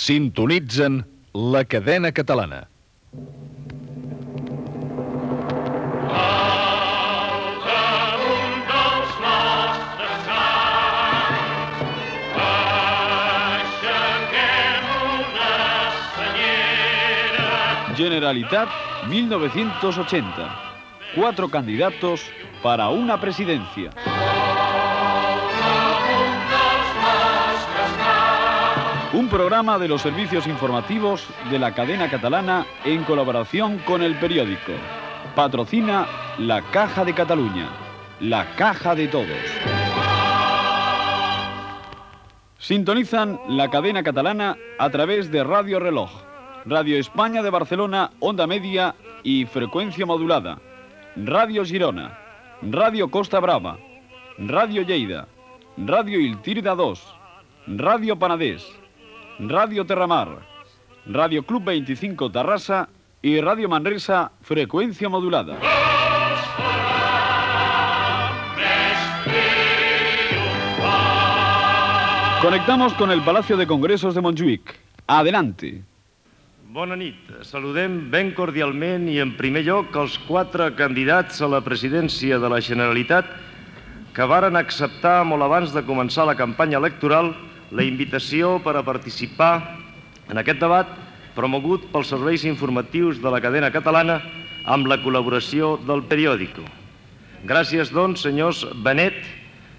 Sintonitzen la cadena catalana. Generalitat 1980. Cuatro candidatos para una presidencia. Programa de los servicios informativos de la cadena catalana en colaboración con el periódico. Patrocina la Caja de Cataluña, la Caja de Todos. Sintonizan la cadena catalana a través de Radio Reloj, Radio España de Barcelona, Onda Media y Frecuencia Modulada, Radio Girona, Radio Costa Brava, Radio Lleida, Radio Iltirda 2, Radio Panadés, Radio Terramar, Radio Club 25 Tarrasa y Radio Manresa Frecuencia Modulada. Conectamos con el Palacio de Congresos de Montjuïc. Adelante. Bona nit. Saludem ben cordialment i en primer lloc els quatre candidats a la presidència de la Generalitat que varen acceptar molt abans de començar la campanya electoral la invitació per a participar en aquest debat promogut pels serveis informatius de la cadena catalana amb la col·laboració del periòdico. Gràcies, doncs, senyors Benet,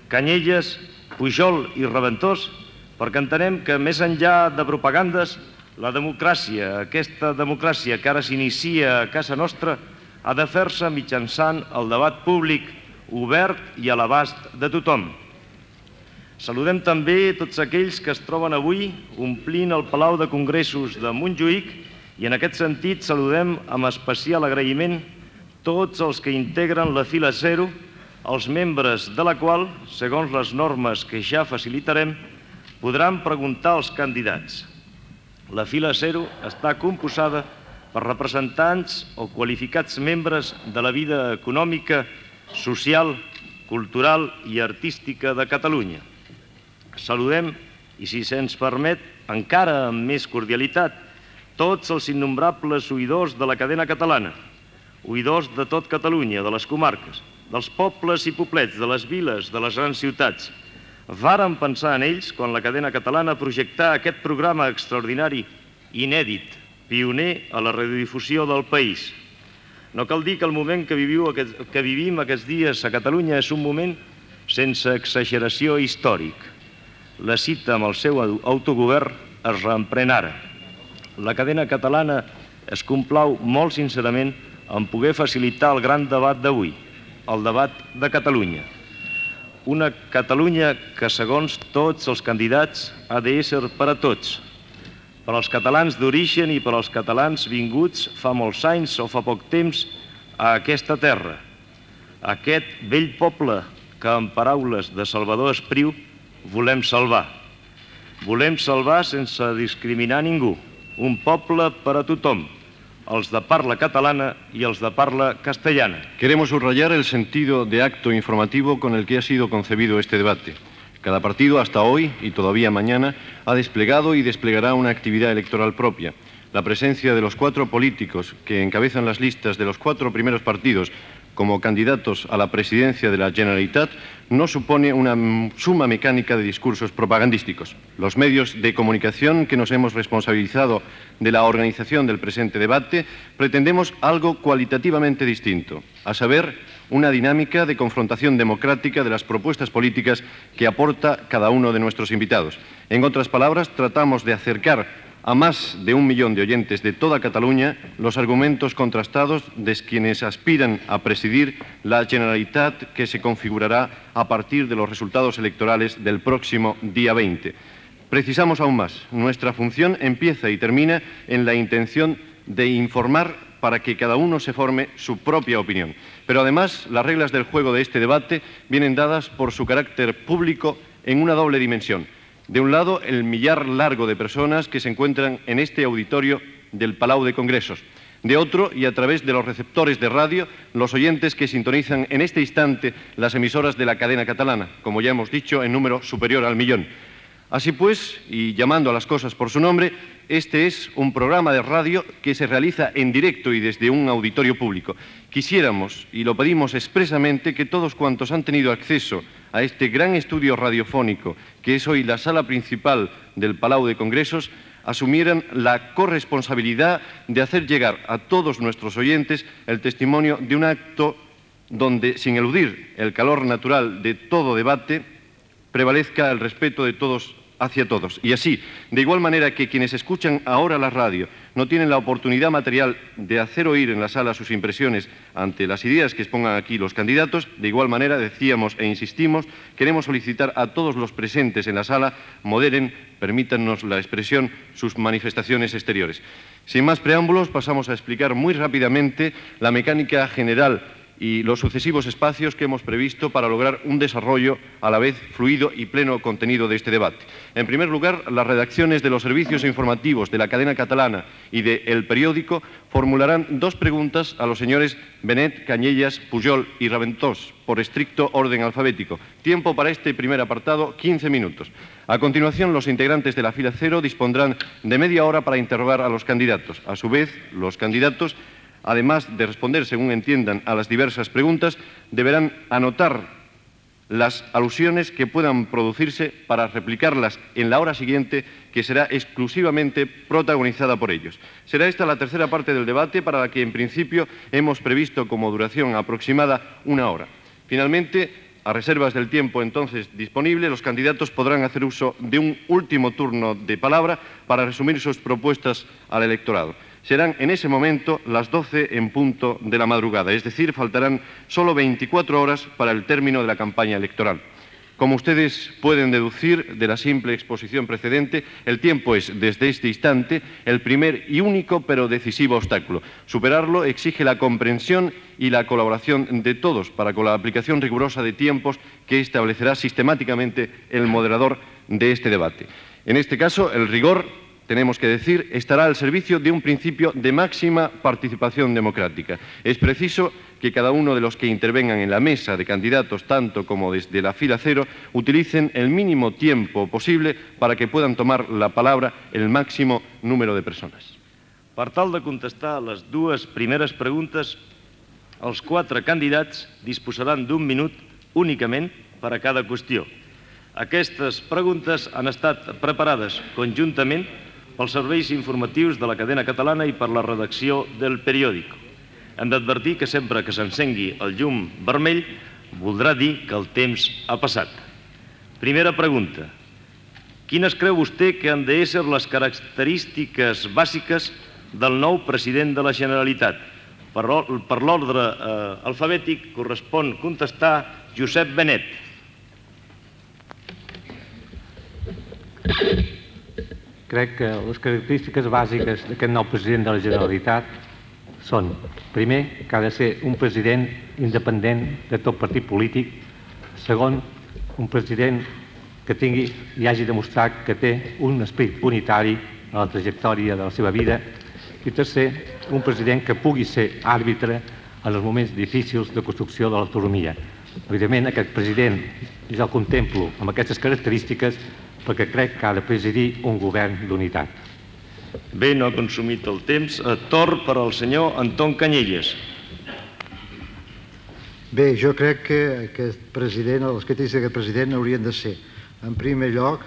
Canyelles, Pujol i Reventós, perquè entenem que més enllà de propagandes, la democràcia, aquesta democràcia que ara s'inicia a casa nostra, ha de fer-se mitjançant el debat públic obert i a l'abast de tothom. Saludem també tots aquells que es troben avui omplint el Palau de Congressos de Montjuïc i en aquest sentit saludem amb especial agraïment tots els que integren la fila zero, els membres de la qual, segons les normes que ja facilitarem, podran preguntar als candidats. La fila zero està composada per representants o qualificats membres de la vida econòmica, social, cultural i artística de Catalunya. Saludem, i si se'ns permet, encara amb més cordialitat, tots els innombrables oïdors de la cadena catalana, oïdors de tot Catalunya, de les comarques, dels pobles i poblets, de les viles, de les grans ciutats. Varen pensar en ells quan la cadena catalana projectà aquest programa extraordinari, inèdit, pioner a la radiodifusió del país. No cal dir que el moment que, viviu, que vivim aquests dies a Catalunya és un moment sense exageració històric. La cita amb el seu autogovern es reemprèn ara. La cadena catalana es complau molt sincerament en poder facilitar el gran debat d'avui, el debat de Catalunya. Una Catalunya que, segons tots els candidats, ha d'ésser per a tots, per als catalans d'origen i per als catalans vinguts fa molts anys o fa poc temps a aquesta terra. Aquest vell poble que, en paraules de Salvador Espriu, volem salvar. Volem salvar sense discriminar ningú. Un poble per a tothom, els de parla catalana y els de parla castellana. Queremos subrayar el sentido de acto informativo con el que ha sido concebido este debate. Cada partido hasta hoy y todavía mañana ha desplegado y desplegará una actividad electoral propia. La presencia de los cuatro políticos que encabezan las listas de los cuatro primeros partidos como candidatos a la presidencia de la Generalitat no supone una suma mecánica de discursos propagandísticos. Los medios de comunicación que nos hemos responsabilizado de la organización del presente debate pretendemos algo cualitativamente distinto, a saber, una dinámica de confrontación democrática de las propuestas políticas que aporta cada uno de nuestros invitados. En otras palabras, tratamos de acercar a más de un millón de oyentes de toda Cataluña los argumentos contrastados de quienes aspiran a presidir la Generalitat que se configurará a partir de los resultados electorales del próximo día 20. Precisamos aún más. Nuestra función empieza y termina en la intención de informar para que cada uno se forme su propia opinión. Pero además, las reglas del juego de este debate vienen dadas por su carácter público en una doble dimensión de un lado, el millar largo de personas que se encuentran en este auditorio del Palau de Congresos. De otro, y a través de los receptores de radio, los oyentes que sintonizan en este instante las emisoras de la cadena catalana, como ya hemos dicho, en número superior al millón. Así pues, y llamando a las cosas por su nombre, este es un programa de radio que se realiza en directo y desde un auditorio público. Quisiéramos, y lo pedimos expresamente, que todos cuantos han tenido acceso a este gran estudio radiofónico, que es hoy la sala principal del Palau de Congresos, asumieran la corresponsabilidad de hacer llegar a todos nuestros oyentes el testimonio de un acto donde, sin eludir el calor natural de todo debate, prevalezca el respeto de todos hacia todos. Y así, de igual manera que quienes escuchan ahora la radio no tienen la oportunidad material de hacer oír en la sala sus impresiones ante las ideas que expongan aquí los candidatos, de igual manera decíamos e insistimos, queremos solicitar a todos los presentes en la sala moderen, permítannos la expresión, sus manifestaciones exteriores. Sin más preámbulos, pasamos a explicar muy rápidamente la mecánica general y los sucesivos espacios que hemos previsto para lograr un desarrollo a la vez fluido y pleno contenido de este debate. En primer lugar, las redacciones de los servicios informativos de la cadena catalana y de El Periódico formularán dos preguntas a los señores Benet, Cañellas, Pujol y Raventós, por estricto orden alfabético. Tiempo para este primer apartado, 15 minutos. A continuación, los integrantes de la fila cero dispondrán de media hora para interrogar a los candidatos. A su vez, los candidatos además de responder según entiendan a las diversas preguntas, deberán anotar las alusiones que puedan producirse para replicarlas en la hora siguiente, que será exclusivamente protagonizada por ellos. Será esta la tercera parte del debate, para la que en principio hemos previsto como duración aproximada una hora. Finalmente, a reservas del tiempo entonces disponible, los candidatos podrán hacer uso de un último turno de palabra para resumir sus propuestas al electorado serán en ese momento las 12 en punto de la madrugada, es decir, faltarán solo 24 horas para el término de la campaña electoral. Como ustedes pueden deducir de la simple exposición precedente, el tiempo es, desde este instante, el primer y único pero decisivo obstáculo. Superarlo exige la comprensión y la colaboración de todos para con la aplicación rigurosa de tiempos que establecerá sistemáticamente el moderador de este debate. En este caso, el rigor tenemos que decir, estará al servicio de un principio de máxima participación democrática. Es preciso que cada uno de los que intervengan en la mesa de candidatos, tanto como desde la fila cero, utilicen el mínimo tiempo posible para que puedan tomar la palabra el máximo número de personas. Per tal de contestar les dues primeres preguntes, els quatre candidats disposaran d'un minut únicament per a cada qüestió. Aquestes preguntes han estat preparades conjuntament pels serveis informatius de la cadena catalana i per la redacció del periòdic. Hem d'advertir que sempre que s'encengui el llum vermell voldrà dir que el temps ha passat. Primera pregunta. Quines creu vostè que han de ser les característiques bàsiques del nou president de la Generalitat? Per l'ordre eh, alfabètic correspon contestar Josep Benet. Crec que les característiques bàsiques d'aquest nou president de la Generalitat són, primer, que ha de ser un president independent de tot partit polític, segon, un president que tingui i hagi demostrat que té un esperit unitari a la trajectòria de la seva vida i tercer, un president que pugui ser àrbitre en els moments difícils de construcció de l'autonomia. Evidentment, aquest president, jo el contemplo amb aquestes característiques perquè crec que ha de presidir un govern d'unitat. Bé, no ha consumit el temps. Eh, Tor per al senyor Anton Canyelles. Bé, jo crec que aquest president, els que d'aquest president haurien de ser, en primer lloc,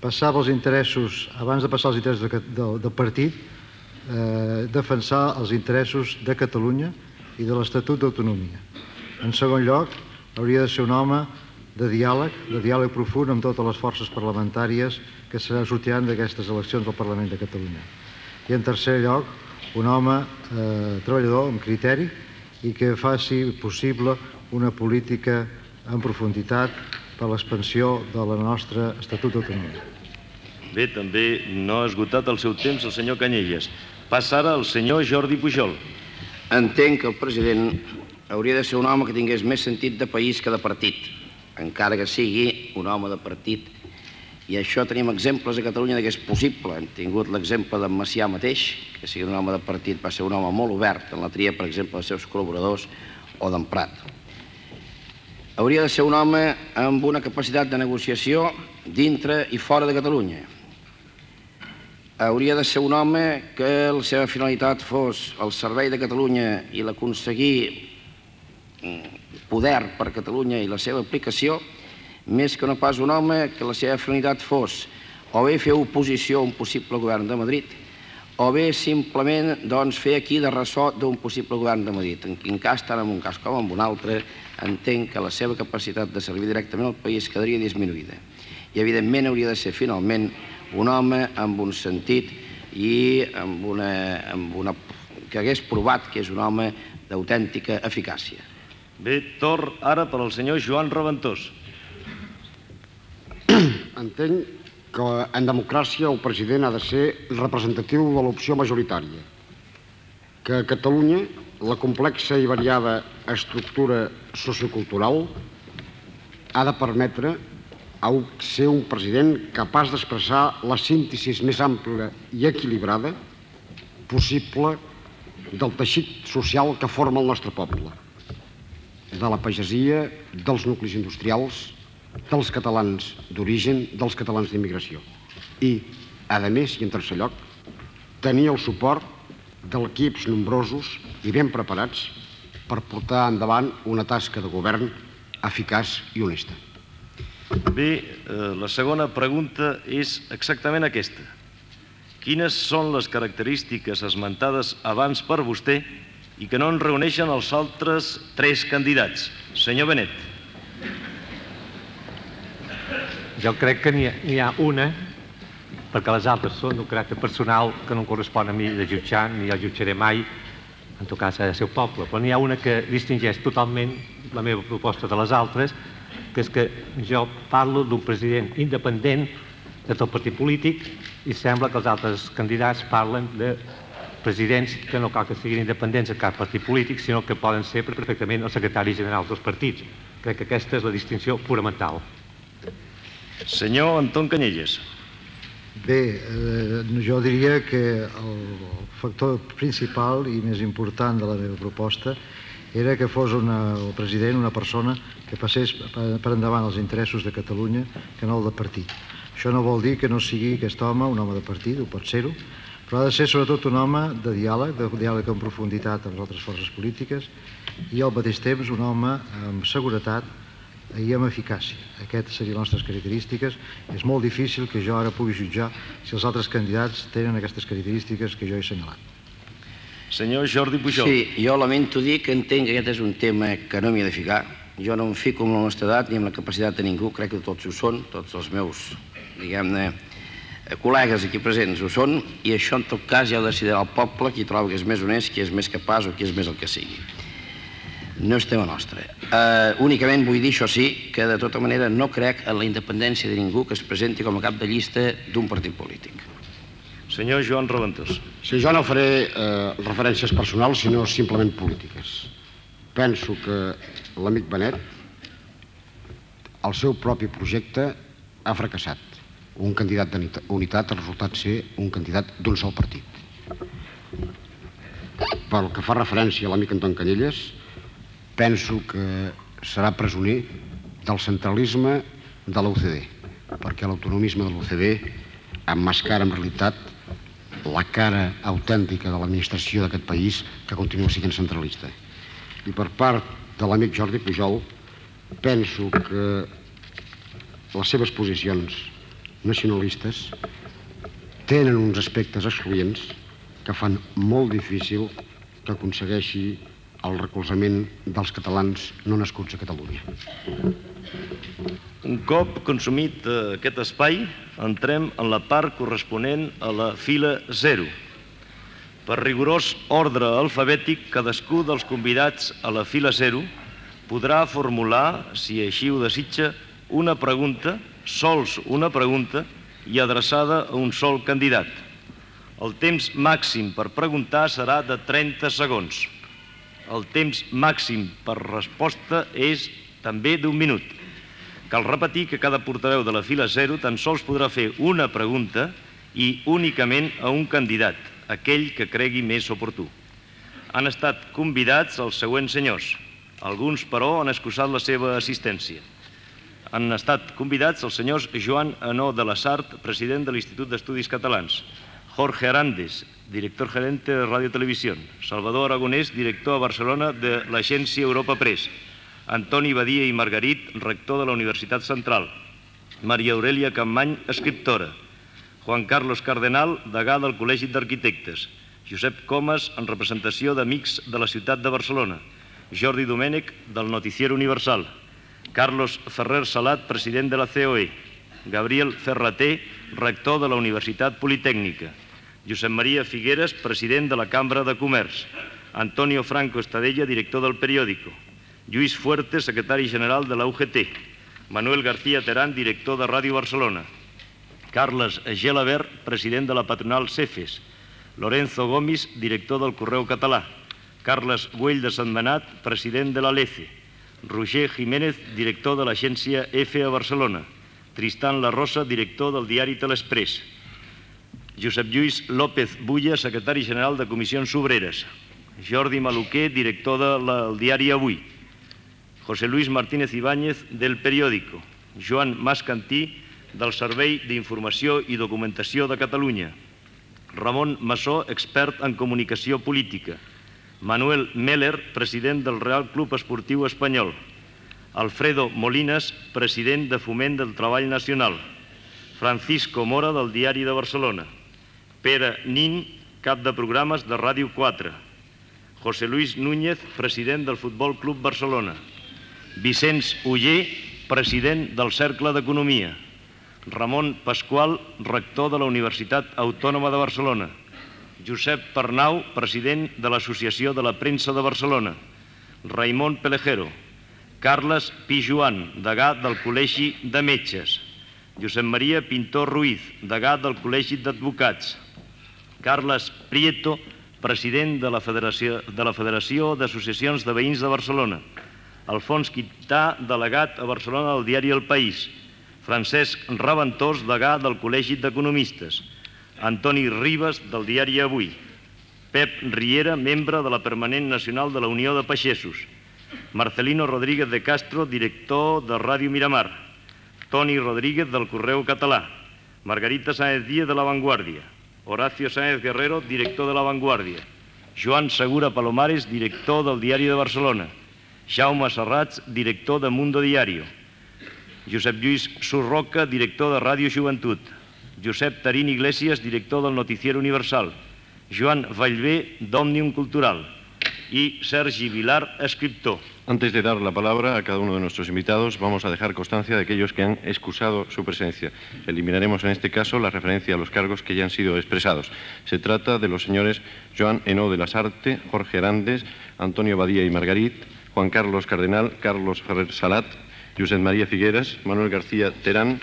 passar els interessos, abans de passar els interessos de, del, del partit, eh, defensar els interessos de Catalunya i de l'Estatut d'Autonomia. En segon lloc, hauria de ser un home de diàleg, de diàleg profund amb totes les forces parlamentàries que seran sortiran d'aquestes eleccions al Parlament de Catalunya. I en tercer lloc, un home eh, treballador amb criteri i que faci possible una política en profunditat per l'expansió de la nostra Estatut d'Autonomia. Bé, també no ha esgotat el seu temps el senyor Canyelles. Passa ara el senyor Jordi Pujol. Entenc que el president hauria de ser un home que tingués més sentit de país que de partit encara que sigui un home de partit. I això tenim exemples a Catalunya que és possible. Hem tingut l'exemple d'en Macià mateix, que sigui un home de partit va ser un home molt obert en la tria, per exemple, dels seus col·laboradors o d'en Prat. hauria de ser un home amb una capacitat de negociació dintre i fora de Catalunya. Hauria de ser un home que la seva finalitat fos el servei de Catalunya i l'aconseguir poder per Catalunya i la seva aplicació, més que no pas un home que la seva finalitat fos o bé fer oposició a un possible govern de Madrid o bé simplement doncs, fer aquí de ressò d'un possible govern de Madrid. En quin cas, tant en un cas com en un altre, entenc que la seva capacitat de servir directament al país quedaria disminuïda. I, evidentment, hauria de ser, finalment, un home amb un sentit i amb una, amb una, que hagués provat que és un home d'autèntica eficàcia. Bé, torn ara per al senyor Joan Reventós. Entenc que en democràcia el president ha de ser representatiu de l'opció majoritària, que a Catalunya la complexa i variada estructura sociocultural ha de permetre a ser un president capaç d'expressar la síntesi més àmplia i equilibrada possible del teixit social que forma el nostre poble, de la pagesia, dels nuclis industrials, dels catalans d'origen, dels catalans d'immigració. I, a més, i en tercer lloc, tenir el suport d'equips nombrosos i ben preparats per portar endavant una tasca de govern eficaç i honesta. Bé, eh, la segona pregunta és exactament aquesta. Quines són les característiques esmentades abans per vostè i que no en reuneixen els altres tres candidats? Senyor Benet. Jo crec que n'hi ha, ha una, perquè les altres són d'un caràcter personal que no correspon a mi de jutjar, ni el jutjaré mai, en tot cas el poble, però n'hi ha una que distingeix totalment la meva proposta de les altres, que és que jo parlo d'un president independent de tot partit polític i sembla que els altres candidats parlen de presidents que no cal que siguin independents de cap partit polític, sinó que poden ser perfectament els secretaris generals dels partits. Crec que aquesta és la distinció fonamental. Senyor Anton Canyelles. Bé, eh, jo diria que el factor principal i més important de la meva proposta era que fos una, el president una persona que passés per endavant els interessos de Catalunya que no el de partit. Això no vol dir que no sigui aquest home un home de partit, ho pot ser-ho, però ha de ser sobretot un home de diàleg, de diàleg en profunditat amb les altres forces polítiques i al mateix temps un home amb seguretat i amb eficàcia. Aquestes serien les nostres característiques. És molt difícil que jo ara pugui jutjar si els altres candidats tenen aquestes característiques que jo he assenyalat. Senyor Jordi Pujol. Sí, jo lamento dir que entenc que aquest és un tema que no m'hi he de ficar. Jo no em fico amb la nostra edat ni amb la capacitat de ningú, crec que tots ho són, tots els meus, diguem-ne, col·legues aquí presents ho són, i això en tot cas ja ho decidirà el poble, qui troba que és més honest, qui és més capaç o qui és més el que sigui no és tema nostre. Uh, únicament vull dir, això sí, que de tota manera no crec en la independència de ningú que es presenti com a cap de llista d'un partit polític. Senyor Joan Roventós. Sí, jo no faré eh, referències personals, sinó simplement polítiques. Penso que l'amic Benet, el seu propi projecte, ha fracassat. Un candidat d'unitat ha resultat ser un candidat d'un sol partit. Pel que fa referència a l'amic Anton Canyelles, penso que serà presoner del centralisme de l'OCDE, perquè l'autonomisme de l'OCDE emmascara en realitat la cara autèntica de l'administració d'aquest país que continua sent centralista. I per part de l'amic Jordi Pujol, penso que les seves posicions nacionalistes tenen uns aspectes excloents que fan molt difícil que aconsegueixi el recolzament dels catalans no nascuts a Catalunya. Un cop consumit eh, aquest espai, entrem en la part corresponent a la fila 0. Per rigorós ordre alfabètic, cadascú dels convidats a la fila 0 podrà formular, si així ho desitja, una pregunta, sols una pregunta, i adreçada a un sol candidat. El temps màxim per preguntar serà de 30 segons. El temps màxim per resposta és també d'un minut. Cal repetir que cada portaveu de la fila 0 tan sols podrà fer una pregunta i únicament a un candidat, aquell que cregui més oportú. Han estat convidats els següents senyors. Alguns, però, han excusat la seva assistència. Han estat convidats els senyors Joan Anó de la Sart, president de l'Institut d'Estudis Catalans, Jorge Arandes, director gerente de Radio Televisión, Salvador Aragonès, director a Barcelona de l'agència Europa Press, Antoni Badia i Margarit, rector de la Universitat Central, Maria Aurelia Campmany, escriptora, Juan Carlos Cardenal, degà del Col·legi d'Arquitectes, Josep Comas, en representació d'Amics de la ciutat de Barcelona, Jordi Domènech, del Noticiero Universal, Carlos Ferrer Salat, president de la COE, Gabriel Ferrater, rector de la Universitat Politècnica, Josep Maria Figueres, president de la Cambra de Comerç, Antonio Franco Estadella, director del periòdico, Lluís Fuerte, secretari general de la UGT, Manuel García Terán, director de Ràdio Barcelona, Carles Gelabert, president de la patronal CEFES, Lorenzo Gomis, director del Correu Català, Carles Güell de Santmenat, president de la LECE, Roger Jiménez, director de l'agència EFE a Barcelona, Tristan La Rosa, director del diari Telespress, Josep Lluís López Bulla, secretari general de Comissions Obreres, Jordi Maluquer, director del diari Avui, José Luis Martínez Ibáñez, del periòdico, Joan Mascantí, del Servei d'Informació i Documentació de Catalunya, Ramon Massó, expert en comunicació política, Manuel Meller, president del Real Club Esportiu Espanyol, Alfredo Molinas, president de Foment del Treball Nacional, Francisco Mora, del Diari de Barcelona, Pere Nin, cap de programes de Ràdio 4, José Luis Núñez, president del Futbol Club Barcelona, Vicenç Uller, president del Cercle d'Economia, Ramon Pasqual, rector de la Universitat Autònoma de Barcelona, Josep Pernau, president de l'Associació de la Premsa de Barcelona, Raimon Pelejero, Carles Pijuan, degà del Col·legi de Metges, Josep Maria Pintor Ruiz, degà del Col·legi d'Advocats, Carles Prieto, president de la Federació de la Federació d'Associacions de Veïns de Barcelona, Alfons Quintà, delegat a Barcelona del diari El País, Francesc Raventós, degà del Col·legi d'Economistes, Antoni Ribas, del diari Avui, Pep Riera, membre de la Permanent Nacional de la Unió de Peixessos, Marcelino Rodríguez de Castro, director de Ràdio Miramar, Toni Rodríguez, del Correu Català, Margarita Sáenz Díaz, de La Vanguardia, Horacio Sáenz Guerrero, director de La Vanguardia, Joan Segura Palomares, director del Diari de Barcelona, Jaume Serrats, director de Mundo Diario, Josep Lluís Surroca, director de Ràdio Joventut, Josep Tarín Iglesias, director del Noticiero Universal, Joan Vallvé, d'Òmnium Cultural, y Sergi Vilar, escritor. Antes de dar la palabra a cada uno de nuestros invitados, vamos a dejar constancia de aquellos que han excusado su presencia. Eliminaremos en este caso la referencia a los cargos que ya han sido expresados. Se trata de los señores Joan Eno de las Arte, Jorge Arandes, Antonio Badía y Margarit, Juan Carlos Cardenal, Carlos Ferrer Salat, Josep María Figueras, Manuel García Terán,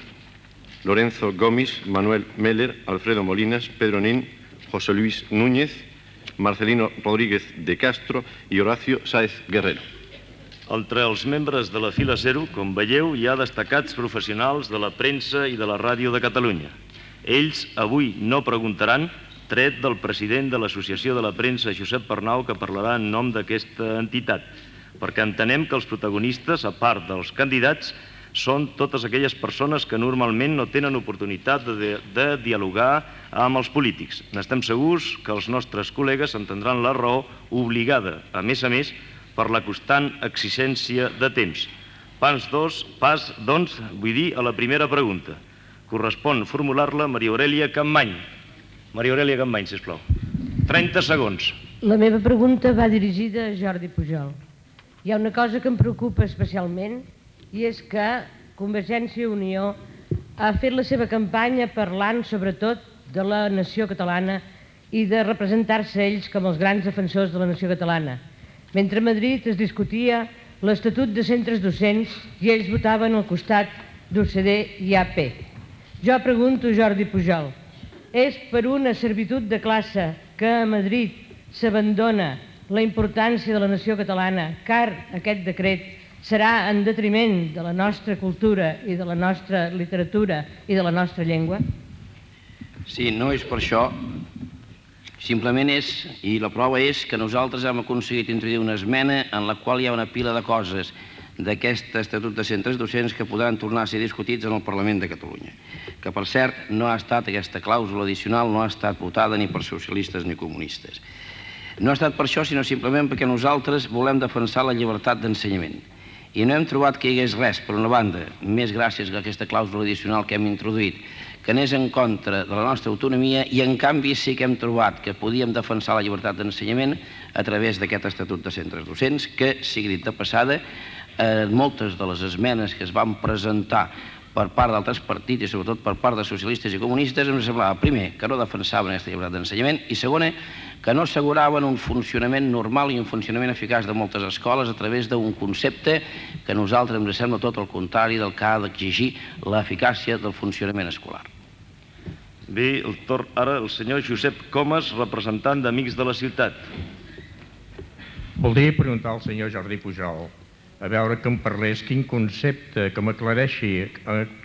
Lorenzo Gómez, Manuel Meller, Alfredo Molinas, Pedro Nin, José Luis Núñez, Marcelino Rodríguez de Castro i Horacio Sáez Guerrero. Entre els membres de la fila zero, com veieu, hi ha destacats professionals de la premsa i de la ràdio de Catalunya. Ells avui no preguntaran, tret del president de l'Associació de la Premsa, Josep Pernau, que parlarà en nom d'aquesta entitat, perquè entenem que els protagonistes, a part dels candidats, són totes aquelles persones que normalment no tenen oportunitat de, de, dialogar amb els polítics. N'estem segurs que els nostres col·legues entendran la raó obligada, a més a més, per la constant exigència de temps. Pas dos, pas, doncs, vull dir, a la primera pregunta. Correspon formular-la Maria Aurelia Campmany. Maria Aurelia Campmany, sisplau. 30 segons. La meva pregunta va dirigida a Jordi Pujol. Hi ha una cosa que em preocupa especialment i és que Convergència i Unió ha fet la seva campanya parlant sobretot de la nació catalana i de representar-se ells com els grans defensors de la nació catalana. Mentre a Madrid es discutia l'Estatut de Centres Docents i ells votaven al costat d'UCD i AP. Jo pregunto, Jordi Pujol, és per una servitud de classe que a Madrid s'abandona la importància de la nació catalana, car aquest decret serà en detriment de la nostra cultura i de la nostra literatura i de la nostra llengua? Sí, no és per això, Simplement és, i la prova és, que nosaltres hem aconseguit introduir una esmena en la qual hi ha una pila de coses d'aquest Estatut de Centres Docents que podran tornar a ser discutits en el Parlament de Catalunya. Que, per cert, no ha estat aquesta clàusula addicional, no ha estat votada ni per socialistes ni comunistes. No ha estat per això, sinó simplement perquè nosaltres volem defensar la llibertat d'ensenyament. I no hem trobat que hi hagués res, per una banda, més gràcies a aquesta clàusula addicional que hem introduït, que anés en contra de la nostra autonomia i en canvi sí que hem trobat que podíem defensar la llibertat d'ensenyament a través d'aquest Estatut de Centres Docents que, sigui dit de passada, eh, moltes de les esmenes que es van presentar per part d'altres partits i sobretot per part de socialistes i comunistes em semblava, primer, que no defensaven aquesta llibertat d'ensenyament i segona, que no asseguraven un funcionament normal i un funcionament eficaç de moltes escoles a través d'un concepte que a nosaltres ens sembla tot el contrari del que ha d'exigir l'eficàcia del funcionament escolar. Bé, el torn ara el senyor Josep Comas, representant d'Amics de la Ciutat. Voldria preguntar al senyor Jordi Pujol a veure que em parlés quin concepte, que m'aclareixi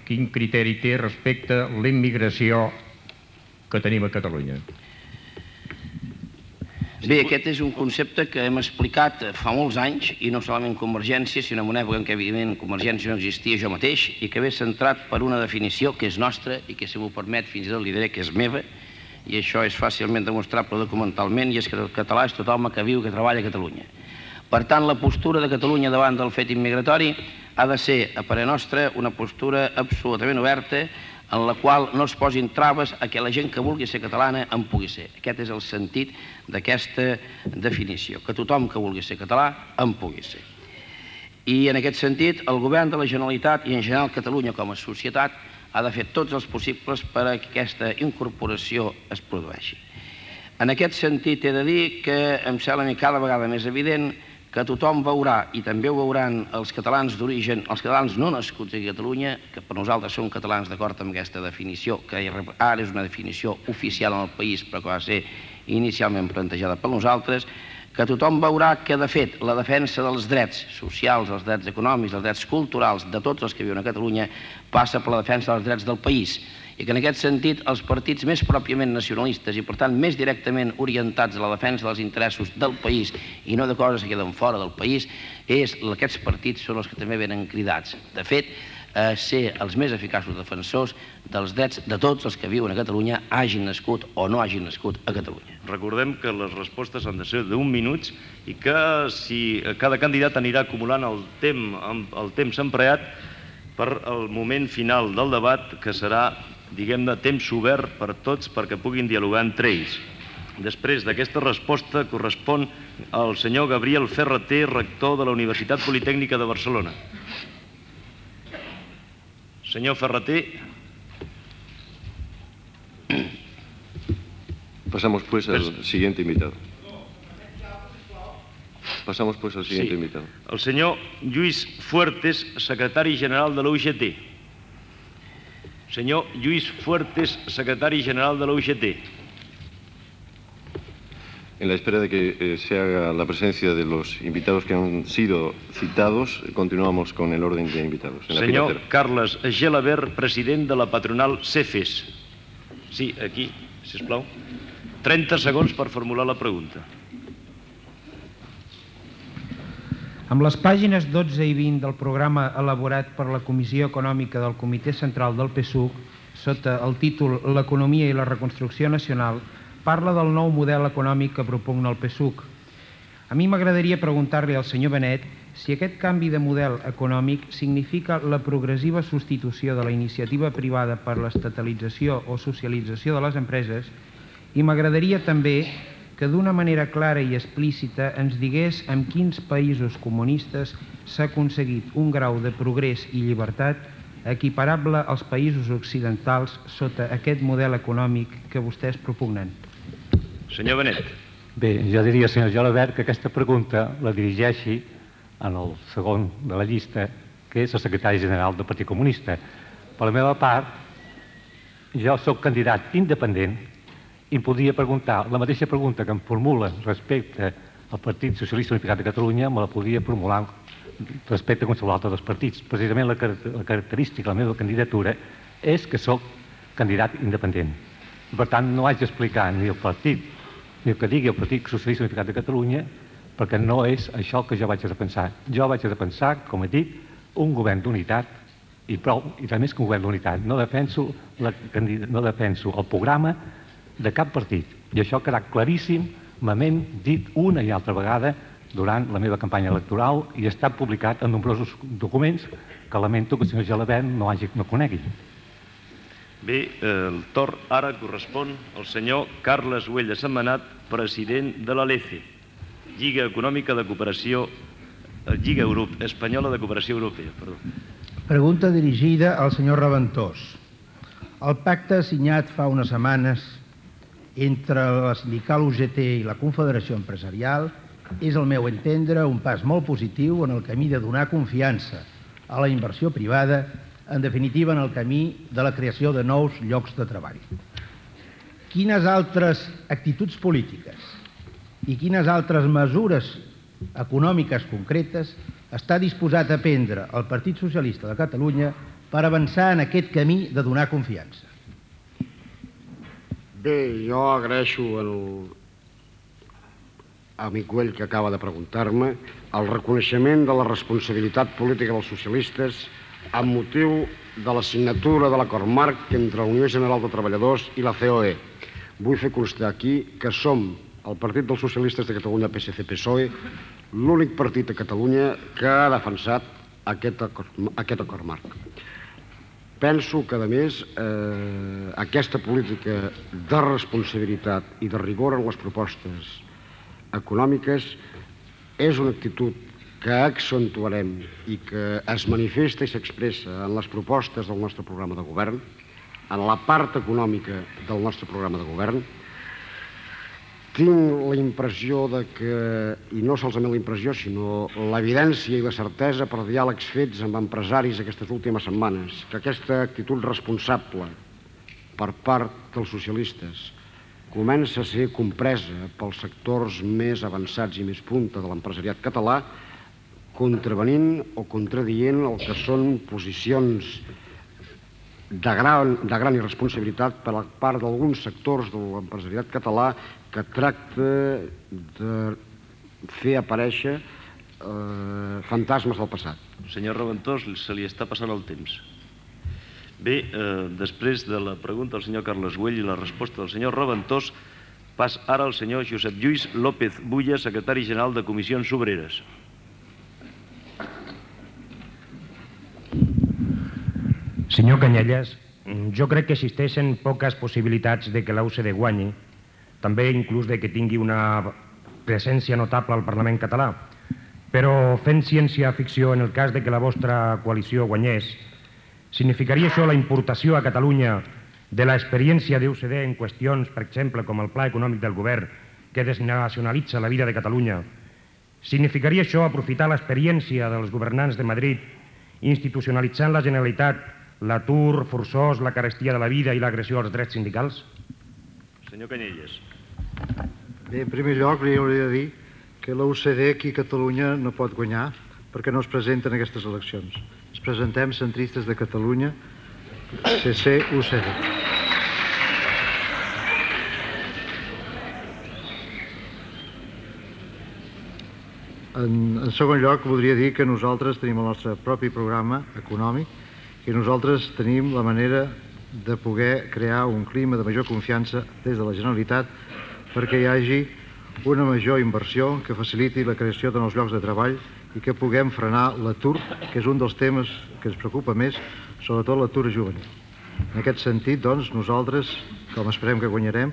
quin criteri té respecte a la immigració que tenim a Catalunya. Bé, aquest és un concepte que hem explicat fa molts anys, i no solament Convergència, sinó en una època en què, evidentment, Convergència no existia jo mateix, i que ve centrat per una definició que és nostra i que, si m'ho permet, fins i tot li diré que és meva, i això és fàcilment demostrable documentalment, i és que el català és tothom que viu i que treballa a Catalunya. Per tant, la postura de Catalunya davant del fet immigratori ha de ser, a parer nostre, una postura absolutament oberta, en la qual no es posin traves a que la gent que vulgui ser catalana en pugui ser. Aquest és el sentit d'aquesta definició, que tothom que vulgui ser català en pugui ser. I en aquest sentit, el govern de la Generalitat i en general Catalunya com a societat ha de fer tots els possibles per a que aquesta incorporació es produeixi. En aquest sentit he de dir que em sembla cada vegada més evident que tothom veurà, i també ho veuran els catalans d'origen, els catalans no nascuts a Catalunya, que per nosaltres són catalans d'acord amb aquesta definició, que ara és una definició oficial en el país, però que va ser inicialment plantejada per nosaltres, que tothom veurà que, de fet, la defensa dels drets socials, els drets econòmics, els drets culturals de tots els que viuen a Catalunya passa per la defensa dels drets del país i que en aquest sentit els partits més pròpiament nacionalistes i per tant més directament orientats a la defensa dels interessos del país i no de coses que queden fora del país, és aquests partits són els que també venen cridats. De fet, a ser els més eficaços defensors dels drets de tots els que viuen a Catalunya, hagin nascut o no hagin nascut a Catalunya. Recordem que les respostes han de ser d'un minut i que si cada candidat anirà acumulant el temps, el temps empleat per al moment final del debat, que serà diguem-ne, temps obert per tots perquè puguin dialogar entre ells. Després d'aquesta resposta correspon al senyor Gabriel Ferreter, rector de la Universitat Politècnica de Barcelona. Senyor Ferreter. Pasamos pues al siguiente invitado. Pasamos pues al siguiente Sí. invitado. El senyor Lluís Fuertes, secretari general de la UGT. Senyor Lluís Fuertes, secretari general de la UGT. En la espera de que eh, se haga la presencia de los invitados que han sido citados, continuamos con el orden de invitados. En la Senyor tercera. Carles Gelabert, president de la patronal CEFES. Sí, aquí, si plau. 30 segons per formular la pregunta. Amb les pàgines 12 i 20 del programa elaborat per la Comissió Econòmica del Comitè Central del PSUC, sota el títol L'economia i la reconstrucció nacional, parla del nou model econòmic que propugna el PSUC. A mi m'agradaria preguntar-li al senyor Benet si aquest canvi de model econòmic significa la progressiva substitució de la iniciativa privada per l'estatalització o socialització de les empreses i m'agradaria també que d'una manera clara i explícita ens digués en quins països comunistes s'ha aconseguit un grau de progrés i llibertat equiparable als països occidentals sota aquest model econòmic que vostès propugnen. Senyor Benet. Bé, jo diria, senyor Gelabert, que aquesta pregunta la dirigeixi en el segon de la llista, que és el secretari general del Partit Comunista. Per la meva part, jo sóc candidat independent i em podria preguntar la mateixa pregunta que em formula respecte al Partit Socialista Unificat de Catalunya, me la podria formular respecte a qualsevol altre dels partits. Precisament la, la característica de la meva candidatura és que sóc candidat independent. Per tant, no haig d'explicar ni el partit ni el que digui el Partit Socialista Unificat de Catalunya, perquè no és això que jo vaig a pensar. Jo vaig a pensar, com he dit, un govern d'unitat i prou, i també més que un govern d'unitat. No defenso, la, no defenso el programa de cap partit. I això quedarà claríssim, m'hem dit una i altra vegada durant la meva campanya electoral i està publicat en nombrosos documents que lamento que el senyor Gelabert no, hagi, no conegui. Bé, el torn ara correspon al senyor Carles Huella Setmanat, president de la LECE, Lliga Econòmica de Cooperació, eh, Lliga Europa, Espanyola de Cooperació Europea. Perdó. Pregunta dirigida al senyor Reventós. El pacte signat fa unes setmanes entre la sindical UGT i la Confederació Empresarial és, al meu entendre, un pas molt positiu en el camí de donar confiança a la inversió privada, en definitiva en el camí de la creació de nous llocs de treball. Quines altres actituds polítiques i quines altres mesures econòmiques concretes està disposat a prendre el Partit Socialista de Catalunya per avançar en aquest camí de donar confiança? Bé, jo agraeixo el amic Güell que acaba de preguntar-me el reconeixement de la responsabilitat política dels socialistes amb motiu de la signatura de l'acord marc entre la Unió General de Treballadors i la COE. Vull fer constar aquí que som el Partit dels Socialistes de Catalunya, PSC-PSOE, l'únic partit a Catalunya que ha defensat aquest acord, aquest acord marc. Penso que, a més, eh, aquesta política de responsabilitat i de rigor en les propostes econòmiques és una actitud que accentuarem i que es manifesta i s'expressa en les propostes del nostre programa de govern, en la part econòmica del nostre programa de govern, tinc la impressió de que, i no solament la impressió, sinó l'evidència i la certesa per diàlegs fets amb empresaris aquestes últimes setmanes, que aquesta actitud responsable per part dels socialistes comença a ser compresa pels sectors més avançats i més punta de l'empresariat català, contravenint o contradient el que són posicions de gran, de gran irresponsabilitat per la part d'alguns sectors de l'empresariat català que tracta de fer aparèixer eh, fantasmes del passat. Senyor Reventós, se li està passant el temps. Bé, eh, després de la pregunta del senyor Carles Güell i la resposta del senyor Reventós, pas ara al senyor Josep Lluís López Bulla, secretari general de Comissions Obreres. Senyor Canyelles, jo crec que existeixen poques possibilitats de que l'UCD guanyi, també inclús de que tingui una presència notable al Parlament català. Però fent ciència-ficció en el cas de que la vostra coalició guanyés, significaria això la importació a Catalunya de l'experiència d'UCD en qüestions, per exemple, com el pla econòmic del govern, que desnacionalitza la vida de Catalunya? Significaria això aprofitar l'experiència dels governants de Madrid, institucionalitzant la Generalitat l'atur forçós, la carestia de la vida i l'agressió als drets sindicals? Senyor Canyelles. Bé, en primer lloc li hauria de dir que la UCD aquí a Catalunya no pot guanyar perquè no es presenten aquestes eleccions. Es presentem centristes de Catalunya, CC, UCD. En, en segon lloc, voldria dir que nosaltres tenim el nostre propi programa econòmic i nosaltres tenim la manera de poder crear un clima de major confiança des de la Generalitat perquè hi hagi una major inversió que faciliti la creació de nous llocs de treball i que puguem frenar l'atur, que és un dels temes que ens preocupa més, sobretot l'atur juvenil. En aquest sentit, doncs, nosaltres, com esperem que guanyarem,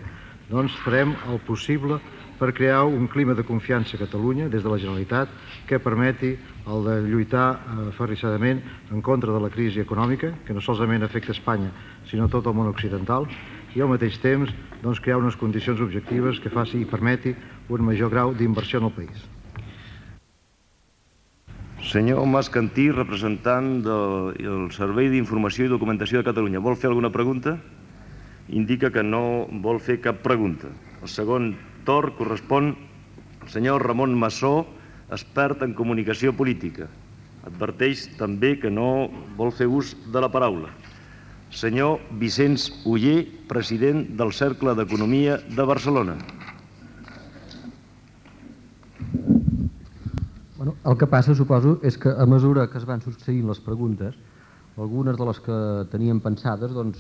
doncs farem el possible per crear un clima de confiança a Catalunya des de la Generalitat que permeti el de lluitar aferrissadament en contra de la crisi econòmica, que no solament afecta Espanya, sinó tot el món occidental, i al mateix temps doncs, crear unes condicions objectives que faci i permeti un major grau d'inversió en el país. Senyor Mascantí, representant del Servei d'Informació i Documentació de Catalunya, vol fer alguna pregunta? Indica que no vol fer cap pregunta. El segon torn correspon al senyor Ramon Massó, expert en comunicació política. Adverteix també que no vol fer ús de la paraula senyor Vicenç Uller, president del Cercle d'Economia de Barcelona. Bueno, el que passa, suposo, és que a mesura que es van succeint les preguntes, algunes de les que teníem pensades doncs,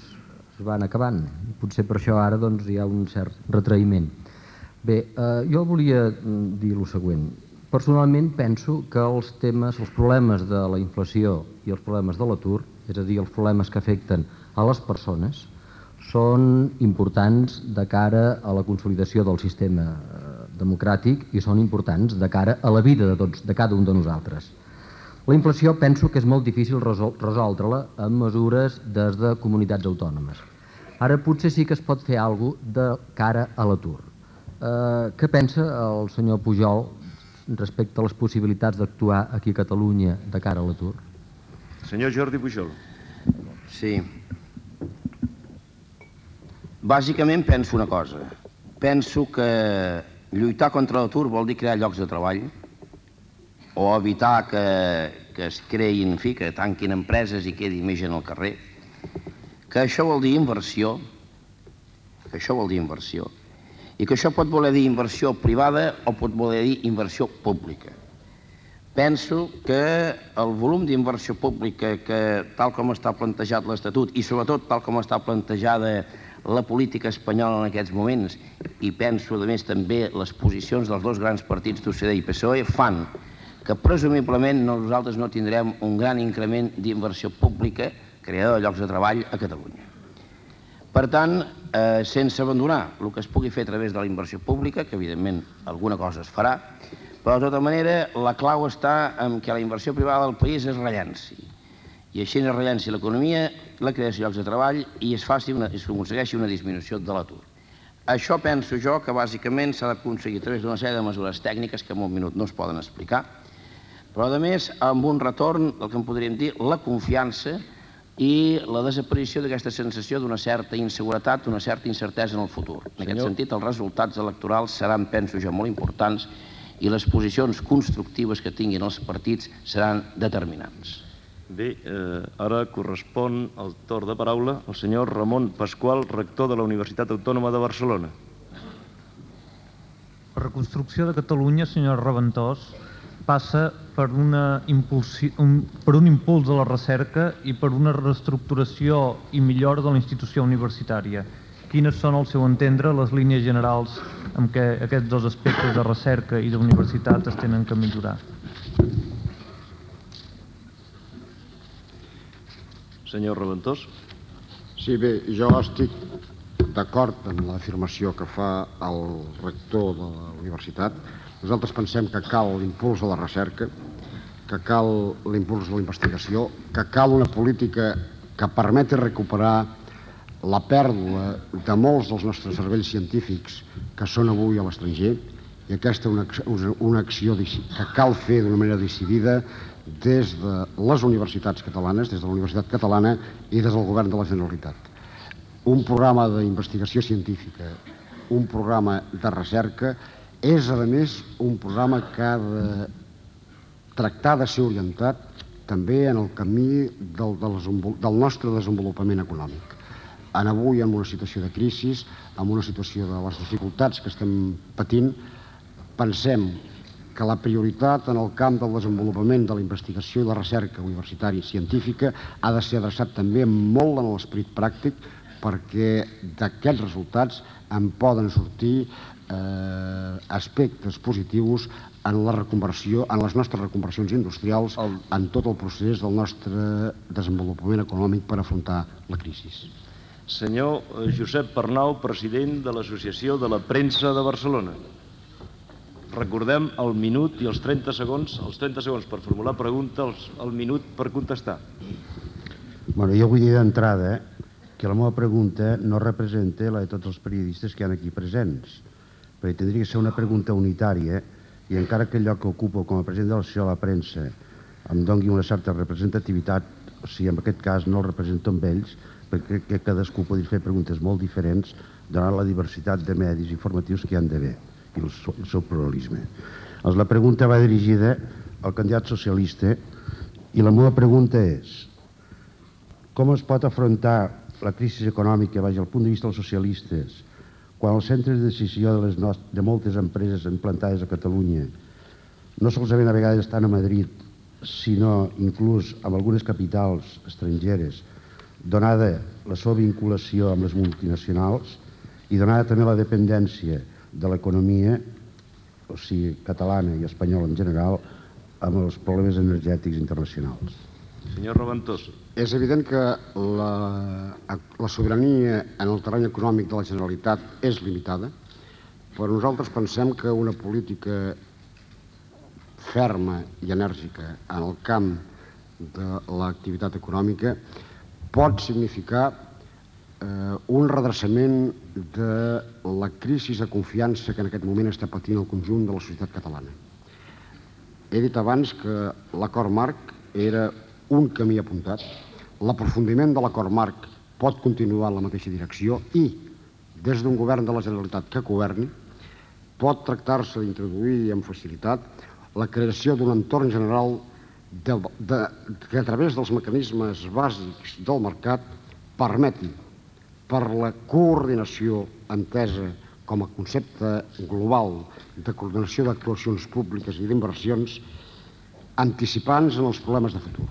es van acabant. Potser per això ara doncs, hi ha un cert retraïment. Bé, eh, jo volia mm, dir lo següent. Personalment penso que els temes, els problemes de la inflació i els problemes de l'atur, és a dir, els problemes que afecten a les persones, són importants de cara a la consolidació del sistema eh, democràtic i són importants de cara a la vida de tots, de cada un de nosaltres. La inflació penso que és molt difícil resol resoldre-la amb mesures des de comunitats autònomes. Ara potser sí que es pot fer alguna cosa de cara a l'atur. Eh, què pensa el senyor Pujol respecte a les possibilitats d'actuar aquí a Catalunya de cara a l'atur? Senyor Jordi Pujol. Sí. Bàsicament penso una cosa. Penso que lluitar contra l'atur vol dir crear llocs de treball o evitar que, que es creïn, fi, que tanquin empreses i quedi més gent al carrer. Que això vol dir inversió, que això vol dir inversió, i que això pot voler dir inversió privada o pot voler dir inversió pública. Penso que el volum d'inversió pública que tal com està plantejat l'Estatut i sobretot tal com està plantejada la política espanyola en aquests moments i penso, a més, també les posicions dels dos grans partits d'UCD i PSOE fan que presumiblement nosaltres no tindrem un gran increment d'inversió pública creador de llocs de treball a Catalunya. Per tant, eh, sense abandonar el que es pugui fer a través de la inversió pública, que evidentment alguna cosa es farà, però de tota manera la clau està en que la inversió privada del país es rellenci i així es rellenci l'economia, la creació de llocs de treball i es faci una, es aconsegueixi una disminució de l'atur. Això penso jo que bàsicament s'ha d'aconseguir a través d'una sèrie de mesures tècniques que en un minut no es poden explicar, però a més amb un retorn, el que en podríem dir, la confiança i la desaparició d'aquesta sensació d'una certa inseguretat, d'una certa incertesa en el futur. En aquest sentit, els resultats electorals seran, penso jo, molt importants i les posicions constructives que tinguin els partits seran determinants. Bé, eh, ara correspon el torn de paraula al senyor Ramon Pasqual, rector de la Universitat Autònoma de Barcelona. La reconstrucció de Catalunya, senyor Reventós, passa per, una impulsi, un, per un impuls de la recerca i per una reestructuració i millora de la institució universitària. Quines són, al seu entendre, les línies generals en què aquests dos aspectes de recerca i d'universitat es tenen que millorar? Senyor Reventós. Sí, bé, jo estic d'acord amb l'afirmació que fa el rector de la universitat. Nosaltres pensem que cal l'impuls de la recerca, que cal l'impuls de la investigació, que cal una política que permeti recuperar la pèrdua de molts dels nostres cervells científics que són avui a l'estranger i aquesta una, una acció que cal fer d'una manera decidida des de les universitats catalanes, des de la Universitat Catalana i des del Govern de la Generalitat. Un programa d'investigació científica, un programa de recerca, és, a més, un programa que ha de tractar de ser orientat també en el camí del, del, del nostre desenvolupament econòmic. En avui, en una situació de crisi, en una situació de les dificultats que estem patint, pensem que la prioritat en el camp del desenvolupament de la investigació i la recerca universitària i científica ha de ser adreçat també molt en l'esperit pràctic perquè d'aquests resultats en poden sortir eh, aspectes positius en la reconversió, en les nostres reconversions industrials, en tot el procés del nostre desenvolupament econòmic per afrontar la crisi. Senyor eh, Josep Pernau, president de l'Associació de la Premsa de Barcelona. Recordem el minut i els 30 segons, els 30 segons per formular pregunta, els, el minut per contestar. Bueno, jo vull dir d'entrada que la meva pregunta no representa la de tots els periodistes que hi ha aquí presents, perquè tindria que ser una pregunta unitària i encara que el lloc que ocupo com a president de l'Associació de la Premsa em dongui una certa representativitat, o sigui, en aquest cas no el represento amb ells, perquè que cadascú pot fer preguntes molt diferents donant la diversitat de medis informatius que hi han d'haver i el, el seu pluralisme. Doncs la pregunta va dirigida al candidat socialista i la meva pregunta és com es pot afrontar la crisi econòmica vaja, al punt de vista dels socialistes quan els centres de decisió de, les de moltes empreses implantades a Catalunya no solament a vegades estan a Madrid, sinó inclús amb algunes capitals estrangeres, donada la seva vinculació amb les multinacionals i donada també la dependència de l'economia, o sigui, catalana i espanyola en general, amb els problemes energètics internacionals. Senyor Raventós. És evident que la, la sobirania en el terreny econòmic de la Generalitat és limitada, però nosaltres pensem que una política ferma i enèrgica en el camp de l'activitat econòmica pot significar eh, un redreçament de la crisi de confiança que en aquest moment està patint el conjunt de la societat catalana. He dit abans que l'acord marc era un camí apuntat, l'aprofundiment de l'acord marc pot continuar en la mateixa direcció i, des d'un govern de la Generalitat que governi, pot tractar-se d'introduir amb facilitat la creació d'un entorn general de, de, que a través dels mecanismes bàsics del mercat permeti per la coordinació entesa com a concepte global de coordinació d'actuacions públiques i d'inversions anticipants en els problemes de futur.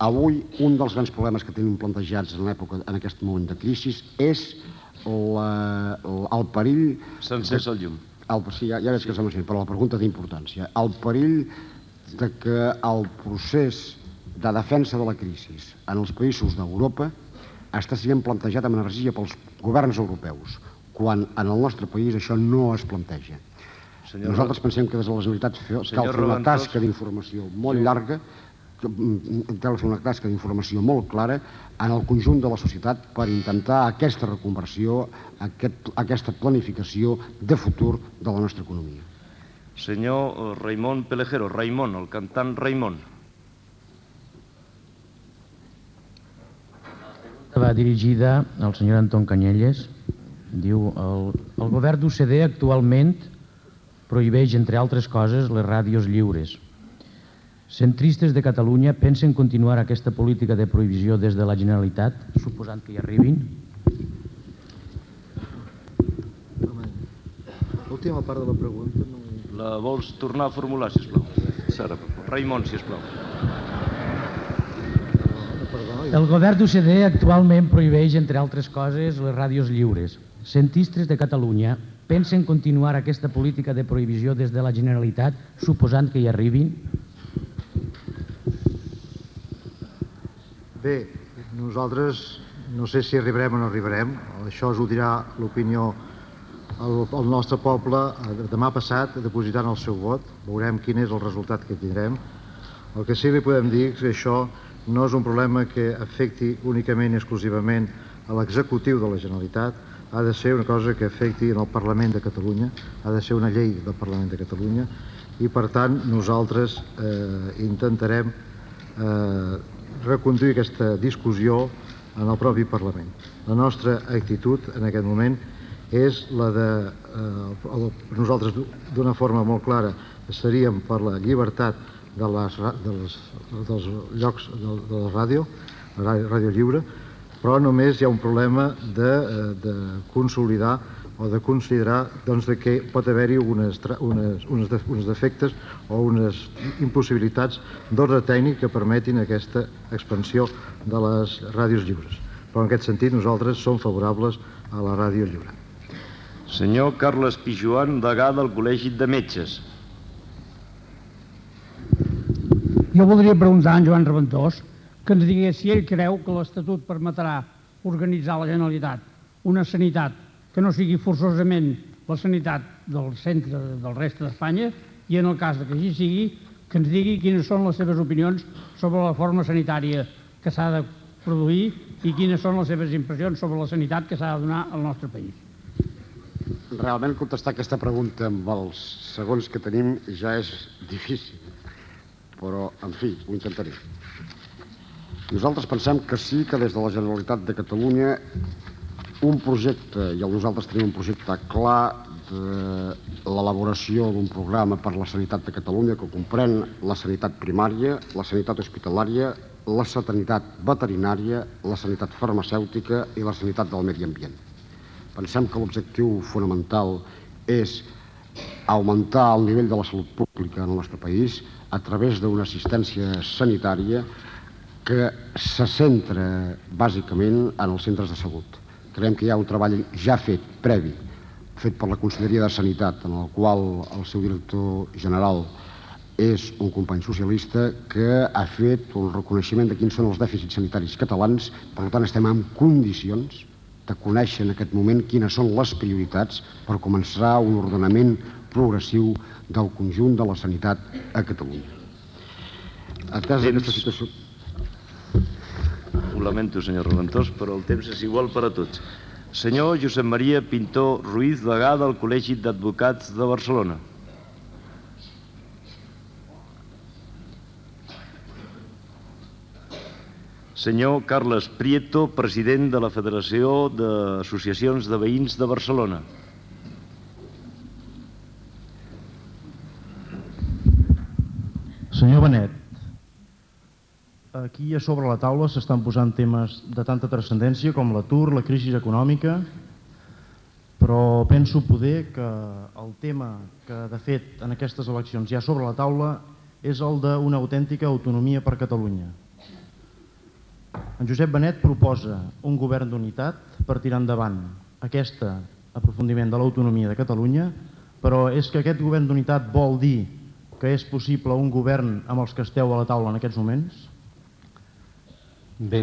Avui, un dels grans problemes que tenim plantejats en, l'època, en aquest moment de crisi és la, el perill... S'ha encès el llum. El, sí, ja, ja veig que s'ha mencionat, però la pregunta d'importància. El perill de que el procés de defensa de la crisi en els països d'Europa està sent plantejat amb energia pels governs europeus, quan en el nostre país això no es planteja. Senyor Nosaltres pensem que des de la Generalitat cal fer una tasca d'informació molt llarga, que, mm, cal fer una tasca d'informació molt clara en el conjunt de la societat per intentar aquesta reconversió, aquest, aquesta planificació de futur de la nostra economia. Senyor eh, Raimon Pelejero, Raimon, el cantant Raimon. va dirigida al senyor Anton Canyelles. Diu, el, el govern d'UCD actualment prohibeix, entre altres coses, les ràdios lliures. Centristes de Catalunya pensen continuar aquesta política de prohibició des de la Generalitat, suposant que hi arribin? L'última part de la pregunta no... La vols tornar a formular, sisplau? Sara, Raimon, sisplau. El govern d'UCD actualment prohibeix, entre altres coses, les ràdios lliures. Centistes de Catalunya pensen continuar aquesta política de prohibició des de la Generalitat, suposant que hi arribin? Bé, nosaltres no sé si arribarem o no arribarem. Això us ho dirà l'opinió el, el nostre poble eh, demà passat depositant el seu vot. Veurem quin és el resultat que tindrem. El que sí li podem dir és que això no és un problema que afecti únicament i exclusivament a l'executiu de la Generalitat, ha de ser una cosa que afecti en el Parlament de Catalunya, ha de ser una llei del Parlament de Catalunya i per tant nosaltres eh, intentarem eh, reconduir aquesta discussió en el propi Parlament. La nostra actitud en aquest moment és la de... Eh, nosaltres d'una forma molt clara seríem per la llibertat de les, de les, dels llocs de, de la ràdio, la ràdio, lliure, però només hi ha un problema de, eh, de consolidar o de considerar doncs, de que pot haver-hi unes, unes, unes, uns defectes o unes impossibilitats d'ordre tècnic que permetin aquesta expansió de les ràdios lliures. Però en aquest sentit nosaltres som favorables a la ràdio lliure. Senyor Carles Pijuan, degà del Col·legi de Metges. Jo voldria preguntar a en Joan Reventós que ens digués si ell creu que l'Estatut permetrà organitzar la Generalitat una sanitat que no sigui forçosament la sanitat del centre del reste d'Espanya i en el cas de que així sigui, que ens digui quines són les seves opinions sobre la forma sanitària que s'ha de produir i quines són les seves impressions sobre la sanitat que s'ha de donar al nostre país. Realment contestar aquesta pregunta amb els segons que tenim ja és difícil, però, en fi, ho intentaré. Nosaltres pensem que sí que des de la Generalitat de Catalunya un projecte, i nosaltres tenim un projecte clar de l'elaboració d'un programa per la sanitat de Catalunya que comprèn la sanitat primària, la sanitat hospitalària, la sanitat veterinària, la sanitat farmacèutica i la sanitat del medi ambient. Pensem que l'objectiu fonamental és augmentar el nivell de la salut pública en el nostre país a través d'una assistència sanitària que se centra bàsicament en els centres de salut. Creiem que hi ha un treball ja fet, previ, fet per la Conselleria de Sanitat, en el qual el seu director general és un company socialista que ha fet un reconeixement de quins són els dèficits sanitaris catalans, per tant estem en condicions de conèixer en aquest moment quines són les prioritats per començar un ordenament progressiu del conjunt de la sanitat a Catalunya. Atès aquesta situació... Ho lamento, senyor Reventós, però el temps és igual per a tots. Senyor Josep Maria Pintor Ruiz, degà del Col·legi d'Advocats de Barcelona. Senyor Carles Prieto, president de la Federació d'Associacions de Veïns de Barcelona. Senyor Benet, aquí a sobre la taula s'estan posant temes de tanta transcendència com l'atur, la crisi econòmica, però penso poder que el tema que de fet en aquestes eleccions hi ha sobre la taula és el d'una autèntica autonomia per Catalunya. En Josep Benet proposa un govern d'unitat per tirar endavant aquest aprofundiment de l'autonomia de Catalunya, però és que aquest govern d'unitat vol dir que és possible un govern amb els que esteu a la taula en aquests moments? Bé,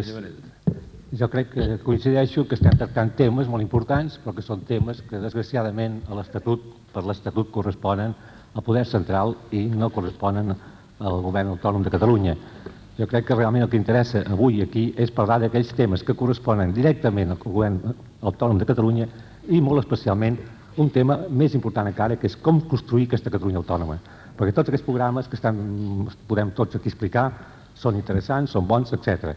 jo crec que coincideixo que estem tractant temes molt importants, però que són temes que desgraciadament a l'Estatut, per l'Estatut corresponen al poder central i no corresponen al govern autònom de Catalunya. Jo crec que realment el que interessa avui aquí és parlar d'aquells temes que corresponen directament al govern autònom de Catalunya i molt especialment un tema més important encara, que és com construir aquesta Catalunya autònoma. Perquè tots aquests programes que estan, podem tots aquí explicar són interessants, són bons, etc.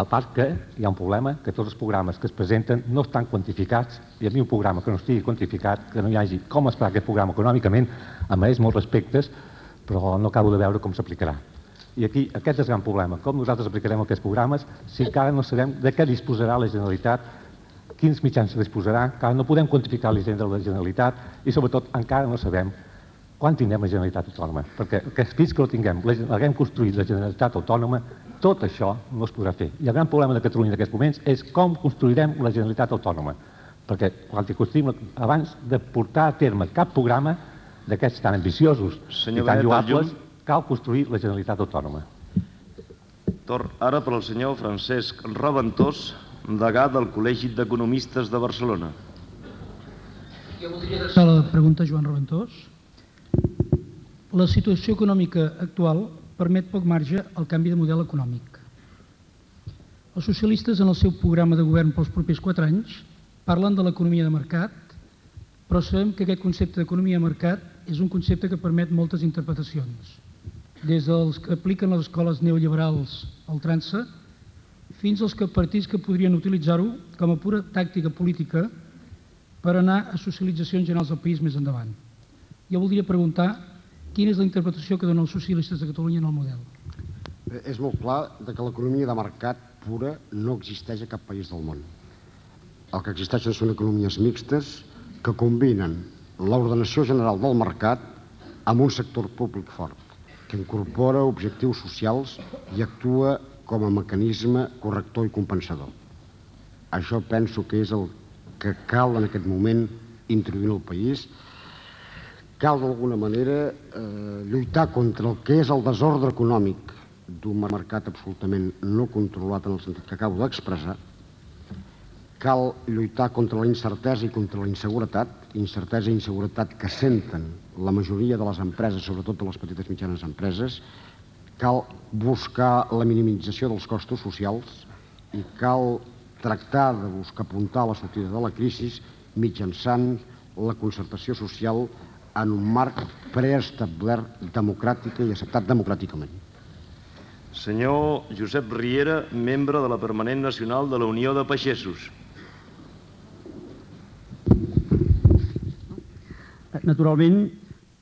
Al part que hi ha un problema, que tots els programes que es presenten no estan quantificats i a mi un programa que no estigui quantificat, que no hi hagi com es farà aquest programa econòmicament, em mereix molts respectes, però no acabo de veure com s'aplicarà. I aquí aquest és el gran problema, com nosaltres aplicarem aquests programes si encara no sabem de què disposarà la Generalitat, quins mitjans se disposarà, encara no podem quantificar l'hisenda de la Generalitat i sobretot encara no sabem quan tindrem la Generalitat Autònoma, perquè que fins que no tinguem, haguem construït la Generalitat Autònoma, tot això no es podrà fer. I el gran problema de Catalunya en aquests moments és com construirem la Generalitat Autònoma, perquè quan hi construïm, abans de portar a terme cap programa d'aquests tan ambiciosos Senyor i tan Benet, llum- cal construir la Generalitat Autònoma. Torn ara per al senyor Francesc Reventós, degà del Col·legi d'Economistes de Barcelona. Jo voldria adreçar la pregunta a Joan Reventós. La situació econòmica actual permet poc marge al canvi de model econòmic. Els socialistes, en el seu programa de govern pels propers quatre anys, parlen de l'economia de mercat, però sabem que aquest concepte d'economia de mercat és un concepte que permet moltes interpretacions, des dels que apliquen les escoles neoliberals al trança, fins als que partits que podrien utilitzar-ho com a pura tàctica política per anar a socialitzacions generals del país més endavant. Jo voldria preguntar quina és la interpretació que donen els socialistes de Catalunya en el model. És molt clar que l'economia de mercat pura no existeix a cap país del món. El que existeixen són economies mixtes que combinen l'ordenació general del mercat amb un sector públic fort, que incorpora objectius socials i actua com a mecanisme corrector i compensador. Això penso que és el que cal en aquest moment introduir el país. Cal d'alguna manera eh, lluitar contra el que és el desordre econòmic d'un mercat absolutament no controlat en el sentit que acabo d'expressar. Cal lluitar contra la incertesa i contra la inseguretat, incertesa i inseguretat que senten la majoria de les empreses, sobretot de les petites mitjanes empreses. Cal buscar la minimització dels costos socials i cal tractar de buscar apuntar la sortida de la crisi mitjançant la concertació social en un marc preestablert democràtic i acceptat democràticament. Senyor Josep Riera, membre de la Permanent Nacional de la Unió de Peixessos. Naturalment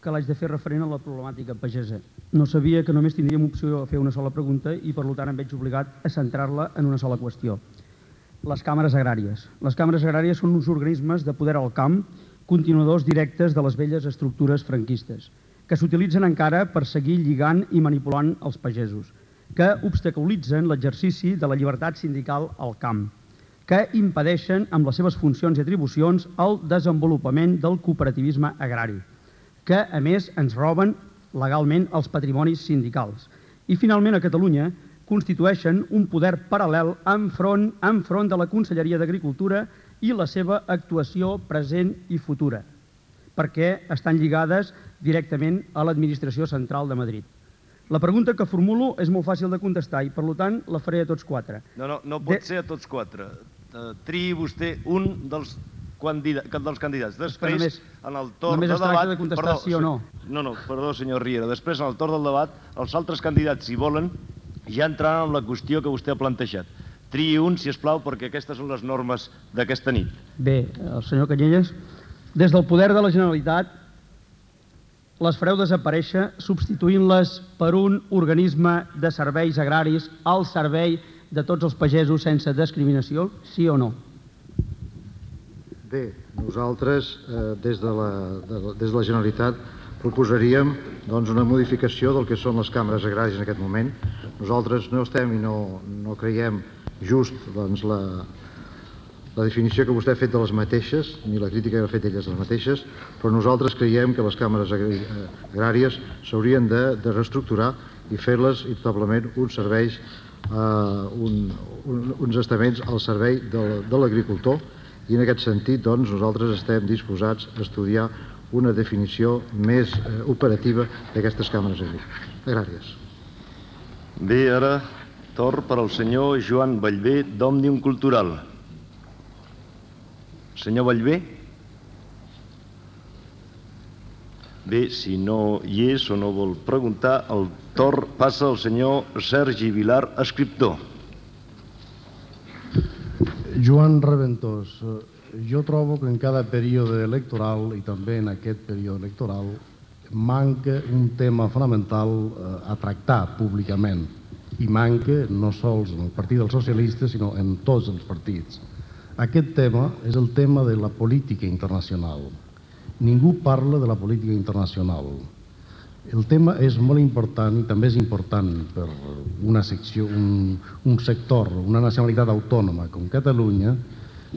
que l'haig de fer referent a la problemàtica pagesa. No sabia que només tindríem opció a fer una sola pregunta i per tant em veig obligat a centrar-la en una sola qüestió. Les càmeres agràries. Les càmeres agràries són uns organismes de poder al camp continuadors directes de les velles estructures franquistes, que s'utilitzen encara per seguir lligant i manipulant els pagesos, que obstaculitzen l'exercici de la llibertat sindical al camp, que impedeixen amb les seves funcions i atribucions el desenvolupament del cooperativisme agrari, que a més ens roben legalment els patrimonis sindicals i finalment a Catalunya constitueixen un poder paral·lel enfront, enfront de la Conselleria d'Agricultura i la seva actuació present i futura, perquè estan lligades directament a l'administració central de Madrid. La pregunta que formulo és molt fàcil de contestar i, per tant, la faré a tots quatre. No, no, no pot De- ser a tots quatre. Uh, triï vostè un dels, candida dels candidats. Després, només- en el torn de es debat... de contestar sí o no. No, no, perdó, senyor Riera. Després, en el torn del debat, els altres candidats, si volen, ja entraran en la qüestió que vostè ha plantejat. Triï un, si us plau, perquè aquestes són les normes d'aquesta nit. Bé, el senyor Canyelles, des del poder de la Generalitat les fareu desaparèixer substituint-les per un organisme de serveis agraris al servei de tots els pagesos sense discriminació, sí o no? Bé, nosaltres, eh, des, de la, de, des de la Generalitat, proposaríem doncs, una modificació del que són les càmeres agràries en aquest moment. Nosaltres no estem i no, no creiem just doncs, la, la definició que vostè ha fet de les mateixes, ni la crítica que ha fet elles les mateixes, però nosaltres creiem que les càmeres eh, agràries s'haurien de, de reestructurar i fer-les indubtablement uns serveis, eh, un, un, uns estaments al servei de, de l'agricultor i en aquest sentit doncs, nosaltres estem disposats a estudiar una definició més eh, operativa d'aquestes càmeres agràries. Bé, ara torn per al senyor Joan Vallvé d'Òmnium Cultural. Senyor Vallvé? Bé, si no hi és o no vol preguntar, el torn passa al senyor Sergi Vilar, escriptor. Joan Reventós, eh, jo trobo que en cada període electoral i també en aquest període electoral manca un tema fonamental eh, a tractar públicament i manca no sols en el Partit dels Socialistes sinó en tots els partits. Aquest tema és el tema de la política internacional. Ningú parla de la política internacional. El tema és molt important i també és important per una secció, un, un sector, una nacionalitat autònoma com Catalunya,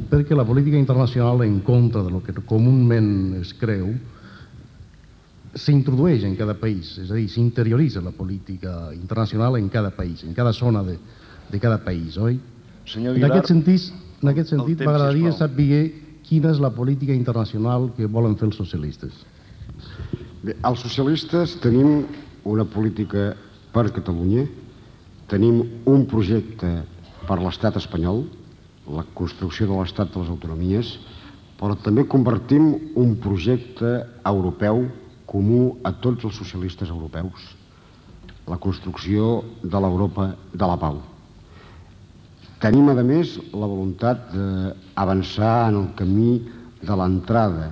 perquè la política internacional en contra de lo que comúment es creu s'introdueix en cada país, és a dir, s'interioritza la política internacional en cada país, en cada zona de, de cada país, oi? Senyor En Aguilar, aquest sentit, en aquest sentit m'agradaria saber quina és la política internacional que volen fer els socialistes. Bé, els socialistes tenim una política per Catalunya, tenim un projecte per l'estat espanyol, la construcció de l'estat de les autonomies, però també convertim un projecte europeu comú a tots els socialistes europeus, la construcció de l'Europa de la pau. Tenim, a més, la voluntat d'avançar en el camí de l'entrada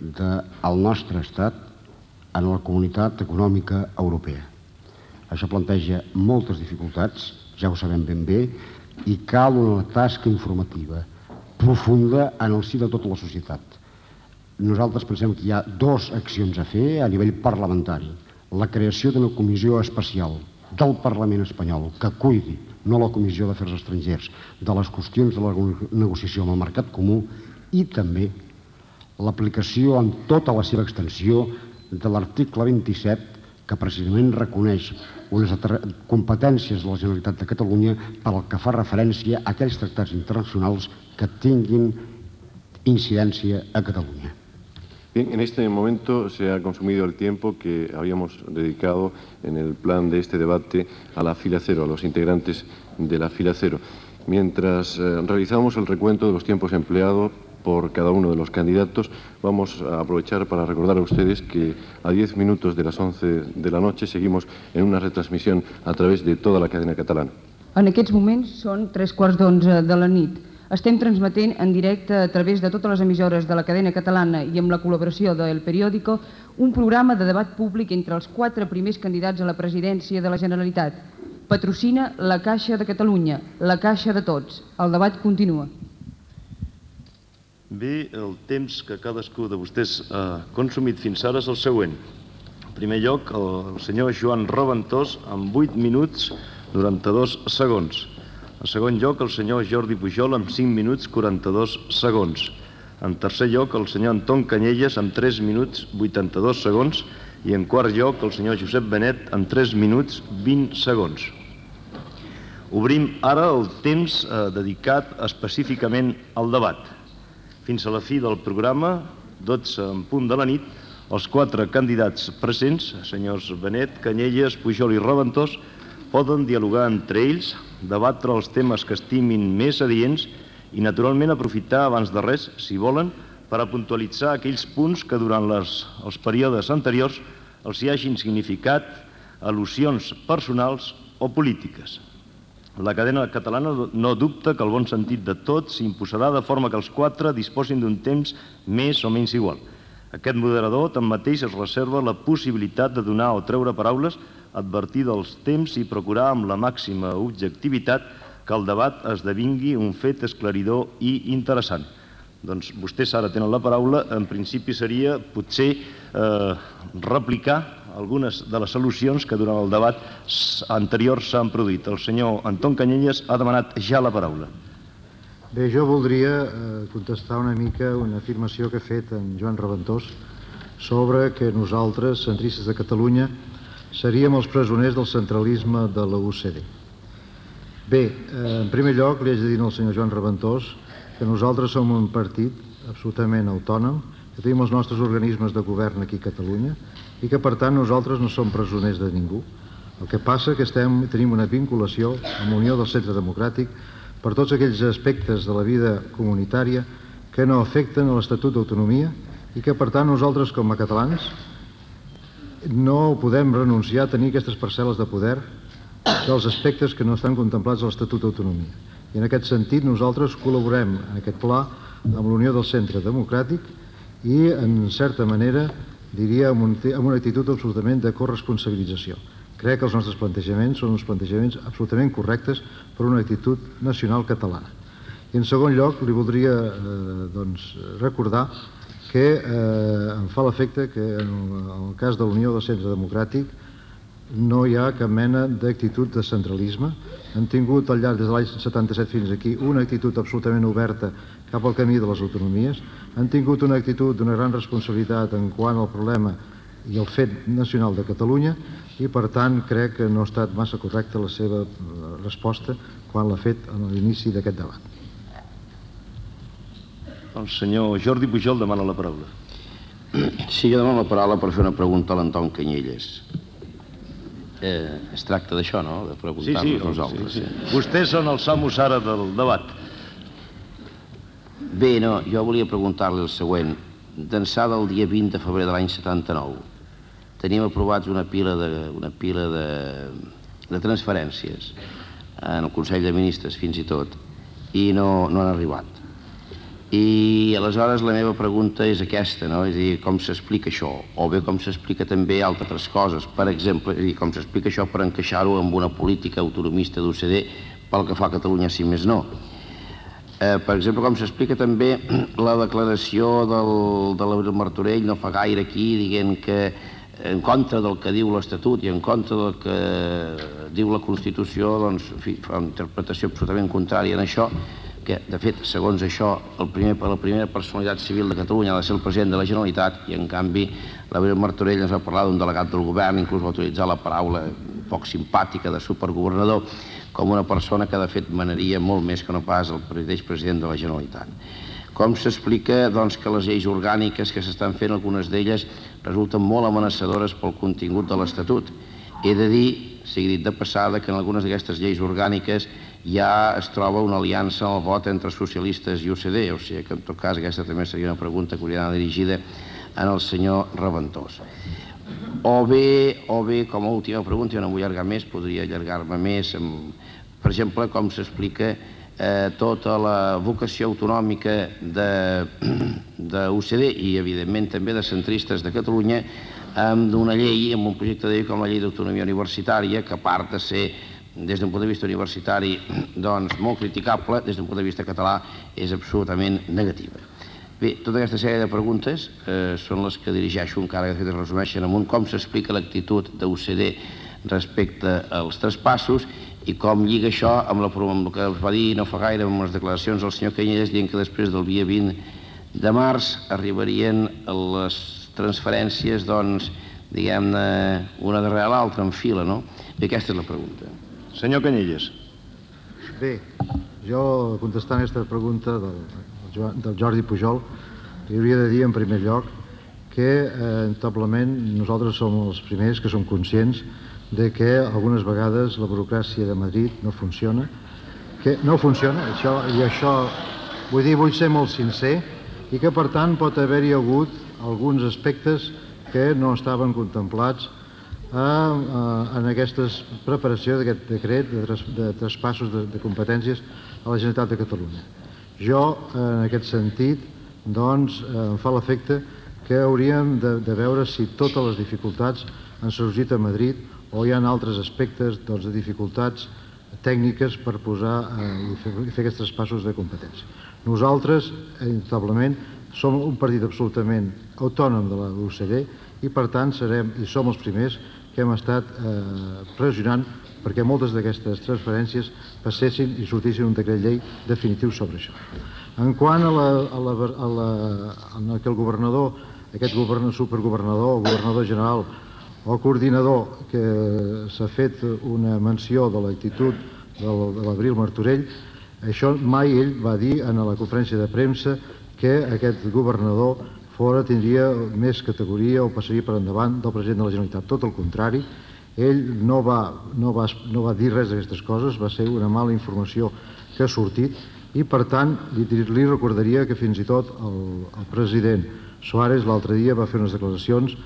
del nostre estat en la comunitat econòmica europea. Això planteja moltes dificultats, ja ho sabem ben bé, i cal una tasca informativa profunda en el si de tota la societat. Nosaltres pensem que hi ha dues accions a fer a nivell parlamentari. La creació d'una comissió especial del Parlament espanyol que cuidi, no la Comissió d'Afers Estrangers, de les qüestions de la negociació amb el mercat comú i també l'aplicació en tota la seva extensió de l'article 27 que precisament reconeix unes competències de la Generalitat de Catalunya pel que fa referència a aquells tractats internacionals que tinguin incidència a Catalunya. En este momento se ha consumido el tiempo que habíamos dedicado en el plan de este debate a la fila cero, a los integrantes de la fila cero. Mientras eh, realizamos el recuento de los tiempos empleados por cada uno de los candidatos, vamos a aprovechar para recordar a ustedes que a 10 minutos de las 11 de la noche seguimos en una retransmisión a través de toda la cadena catalana. En aquests moments són tres quarts de la nit. Estem transmetent en directe a través de totes les emissores de la cadena catalana i amb la col·laboració del periòdico un programa de debat públic entre els quatre primers candidats a la presidència de la Generalitat. Patrocina la Caixa de Catalunya, la Caixa de tots. El debat continua. Bé, el temps que cadascú de vostès ha consumit fins ara és el següent. En primer lloc, el senyor Joan Raventós, amb 8 minuts 92 segons. En segon lloc, el senyor Jordi Pujol, amb 5 minuts 42 segons. En tercer lloc, el senyor Anton Canyelles, amb 3 minuts 82 segons. I en quart lloc, el senyor Josep Benet, amb 3 minuts 20 segons. Obrim ara el temps eh, dedicat específicament al debat. Fins a la fi del programa, 12 en punt de la nit, els quatre candidats presents, senyors Benet, Canyelles, Pujol i Reventós, poden dialogar entre ells, debatre els temes que estimin més adients i, naturalment, aprofitar abans de res, si volen, per a puntualitzar aquells punts que durant les, els períodes anteriors els hi hagin significat al·lusions personals o polítiques. La cadena catalana no dubta que el bon sentit de tots s'imposarà de forma que els quatre disposin d'un temps més o menys igual. Aquest moderador, tanmateix, es reserva la possibilitat de donar o treure paraules, advertir dels temps i procurar amb la màxima objectivitat que el debat esdevingui un fet esclaridor i interessant. Doncs vostès ara tenen la paraula. En principi seria, potser, eh, replicar algunes de les solucions que durant el debat anterior s'han produït. El senyor Anton Canyelles ha demanat ja la paraula. Bé, jo voldria eh, contestar una mica una afirmació que ha fet en Joan Reventós sobre que nosaltres, centristes de Catalunya, seríem els presoners del centralisme de la UCD. Bé, eh, en primer lloc li haig de dir al senyor Joan Reventós que nosaltres som un partit absolutament autònom, que tenim els nostres organismes de govern aquí a Catalunya i que per tant nosaltres no som presoners de ningú. El que passa que estem, tenim una vinculació amb Unió del Centre Democràtic per tots aquells aspectes de la vida comunitària que no afecten a l'Estatut d'Autonomia i que per tant nosaltres com a catalans no podem renunciar a tenir aquestes parcel·les de poder dels aspectes que no estan contemplats a l'Estatut d'Autonomia. I en aquest sentit nosaltres col·laborem en aquest pla amb l'Unió del Centre Democràtic i en certa manera diria amb, un, amb una actitud absolutament de corresponsabilització. Crec que els nostres plantejaments són uns plantejaments absolutament correctes per una actitud nacional catalana. I en segon lloc li voldria eh, doncs, recordar que eh, em fa l'efecte que en el, en el cas de l'Unió del Centre Democràtic no hi ha cap mena d'actitud de centralisme. Han tingut al llarg des de l'any 77 fins aquí una actitud absolutament oberta cap al camí de les autonomies. Han tingut una actitud d'una gran responsabilitat en quant al problema i el fet nacional de Catalunya i per tant crec que no ha estat massa correcta la seva eh, resposta quan l'ha fet a l'inici d'aquest debat. El senyor Jordi Pujol demana la paraula. Sí, jo demano la paraula per fer una pregunta a l'Anton Canyelles. Eh, es tracta d'això, no?, de Sí, preguntar-nos sí, nosaltres. sí, sí. Vostès són els amos ara del debat. Bé, no, jo volia preguntar-li el següent. D'ençà del dia 20 de febrer de l'any 79, tenim aprovats una pila de, una pila de, de transferències en el Consell de Ministres fins i tot, i no, no han arribat. I aleshores la meva pregunta és aquesta, no? és a dir, com s'explica això? O bé com s'explica també altres coses, per exemple, és dir, com s'explica això per encaixar-ho amb una política autonomista d'OCDE pel que fa a Catalunya, si més no. Eh, per exemple, com s'explica també la declaració del, de l'Abril Martorell no fa gaire aquí, dient que en contra del que diu l'Estatut i en contra del que diu la Constitució, doncs, en fi, fa una interpretació absolutament contrària en això, que, de fet, segons això, el primer, la primera personalitat civil de Catalunya ha de ser el president de la Generalitat i, en canvi, l'Abril Martorell ens va parlar d'un delegat del govern, inclús va utilitzar la paraula poc simpàtica de supergovernador, com una persona que, de fet, manaria molt més que no pas el president de la Generalitat. Com s'explica doncs, que les lleis orgàniques que s'estan fent, algunes d'elles, resulten molt amenaçadores pel contingut de l'Estatut? He de dir, sigui dit de passada, que en algunes d'aquestes lleis orgàniques ja es troba una aliança al vot entre socialistes i UCD, o sigui que en tot cas aquesta també seria una pregunta que hauria d'anar dirigida en el senyor Reventós. O bé, o bé, com a última pregunta, jo no vull allargar més, podria allargar-me més, amb, per exemple, com s'explica eh, tota la vocació autonòmica de, de UCD i, evidentment, també de centristes de Catalunya amb una llei, amb un projecte de llei com la llei d'autonomia universitària, que a part de ser des d'un punt de vista universitari doncs, molt criticable, des d'un punt de vista català és absolutament negativa. Bé, tota aquesta sèrie de preguntes eh, són les que dirigeixo, encara que es resumeixen en un com s'explica l'actitud d'UCD respecte als traspassos i com lliga això amb, la, amb el que us va dir no fa gaire amb les declaracions del senyor Canyelles dient que després del dia 20 de març arribarien les transferències, doncs, diguem-ne, una darrere l'altra en fila, no? Bé, aquesta és la pregunta. Senyor Canyelles. Bé, jo contestant aquesta pregunta del, del Jordi Pujol, li hauria de dir en primer lloc que eh, notablement nosaltres som els primers que som conscients de que algunes vegades la burocràcia de Madrid no funciona, que no funciona, això, i això vull dir, vull ser molt sincer, i que per tant pot haver-hi hagut alguns aspectes que no estaven contemplats a, a, en aquesta preparació d'aquest decret de, tras, de traspassos de, de competències a la Generalitat de Catalunya. Jo, en aquest sentit, doncs, em fa l'efecte que hauríem de, de veure si totes les dificultats han sorgit a Madrid o hi ha altres aspectes doncs, de dificultats tècniques per posar eh, i fer, fer aquests traspassos de competència. Nosaltres, indubtablement, som un partit absolutament autònom de la UCD i per tant serem i som els primers que hem estat eh, pressionant perquè moltes d'aquestes transferències passessin i sortissin un decret llei definitiu sobre això. En quant a, la, a, la, a, la, a que el governador, aquest governador, supergovernador o governador general o coordinador que s'ha fet una menció de l'actitud de l'Abril Martorell, això mai ell va dir en la conferència de premsa que aquest governador fora tindria més categoria o passaria per endavant del president de la Generalitat. Tot el contrari, ell no va, no va, no va dir res d'aquestes coses, va ser una mala informació que ha sortit i per tant li, li recordaria que fins i tot el, el president Suárez l'altre dia va fer unes declaracions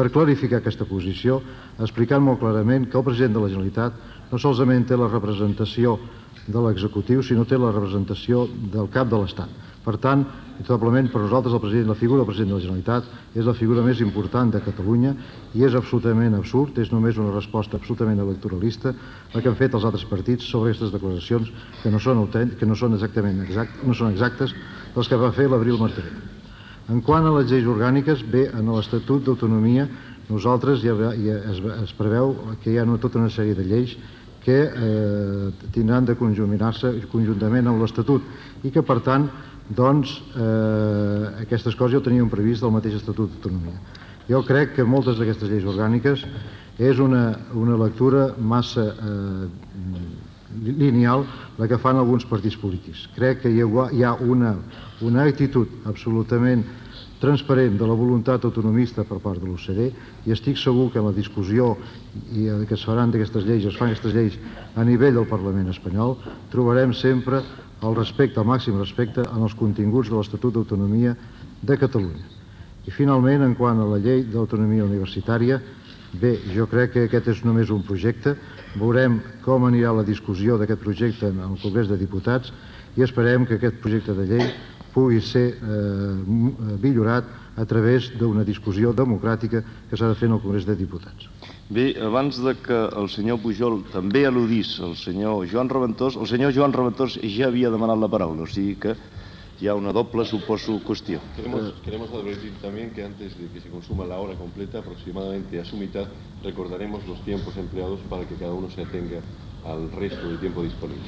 per clarificar aquesta posició, explicant molt clarament que el president de la Generalitat no solament té la representació de l'executiu, sinó té la representació del cap de l'Estat. Per tant, indubtablement, per nosaltres el president, la figura del president de la Generalitat és la figura més important de Catalunya i és absolutament absurd, és només una resposta absolutament electoralista la que han fet els altres partits sobre aquestes declaracions que no són, que no són exactament exact, no són exactes les que va fer l'Abril Martorell. En quant a les lleis orgàniques, bé, en l'Estatut d'Autonomia nosaltres ja, ja es, es preveu que hi ha una, tota una sèrie de lleis que eh, tindran de conjuminar-se conjuntament amb l'Estatut i que, per tant, doncs, eh, aquestes coses ja ho teníem previst del mateix Estatut d'Autonomia. Jo crec que moltes d'aquestes lleis orgàniques és una, una lectura massa eh, lineal la que fan alguns partits polítics. Crec que hi ha, hi ha una, una actitud absolutament transparent de la voluntat autonomista per part de l'OCDE i estic segur que la discussió i que es faran d'aquestes lleis, es fan aquestes lleis a nivell del Parlament espanyol, trobarem sempre el respecte, el màxim respecte en els continguts de l'Estatut d'Autonomia de Catalunya. I finalment, en quant a la llei d'autonomia universitària, bé, jo crec que aquest és només un projecte, veurem com anirà la discussió d'aquest projecte en el Congrés de Diputats i esperem que aquest projecte de llei pugui ser eh, millorat a través d'una discussió democràtica que s'ha de fer en el Congrés de Diputats. Bé, abans de que el senyor Pujol també al·ludís el senyor Joan Reventós, el senyor Joan Reventós ja havia demanat la paraula, o sigui que hi ha una doble, suposo, cuestión. Queremos, queremos advertir también que antes de que se consuma la hora completa, aproximadamente a su mitad, recordaremos los tiempos empleados para que cada uno se atenga al resto del tiempo disponible.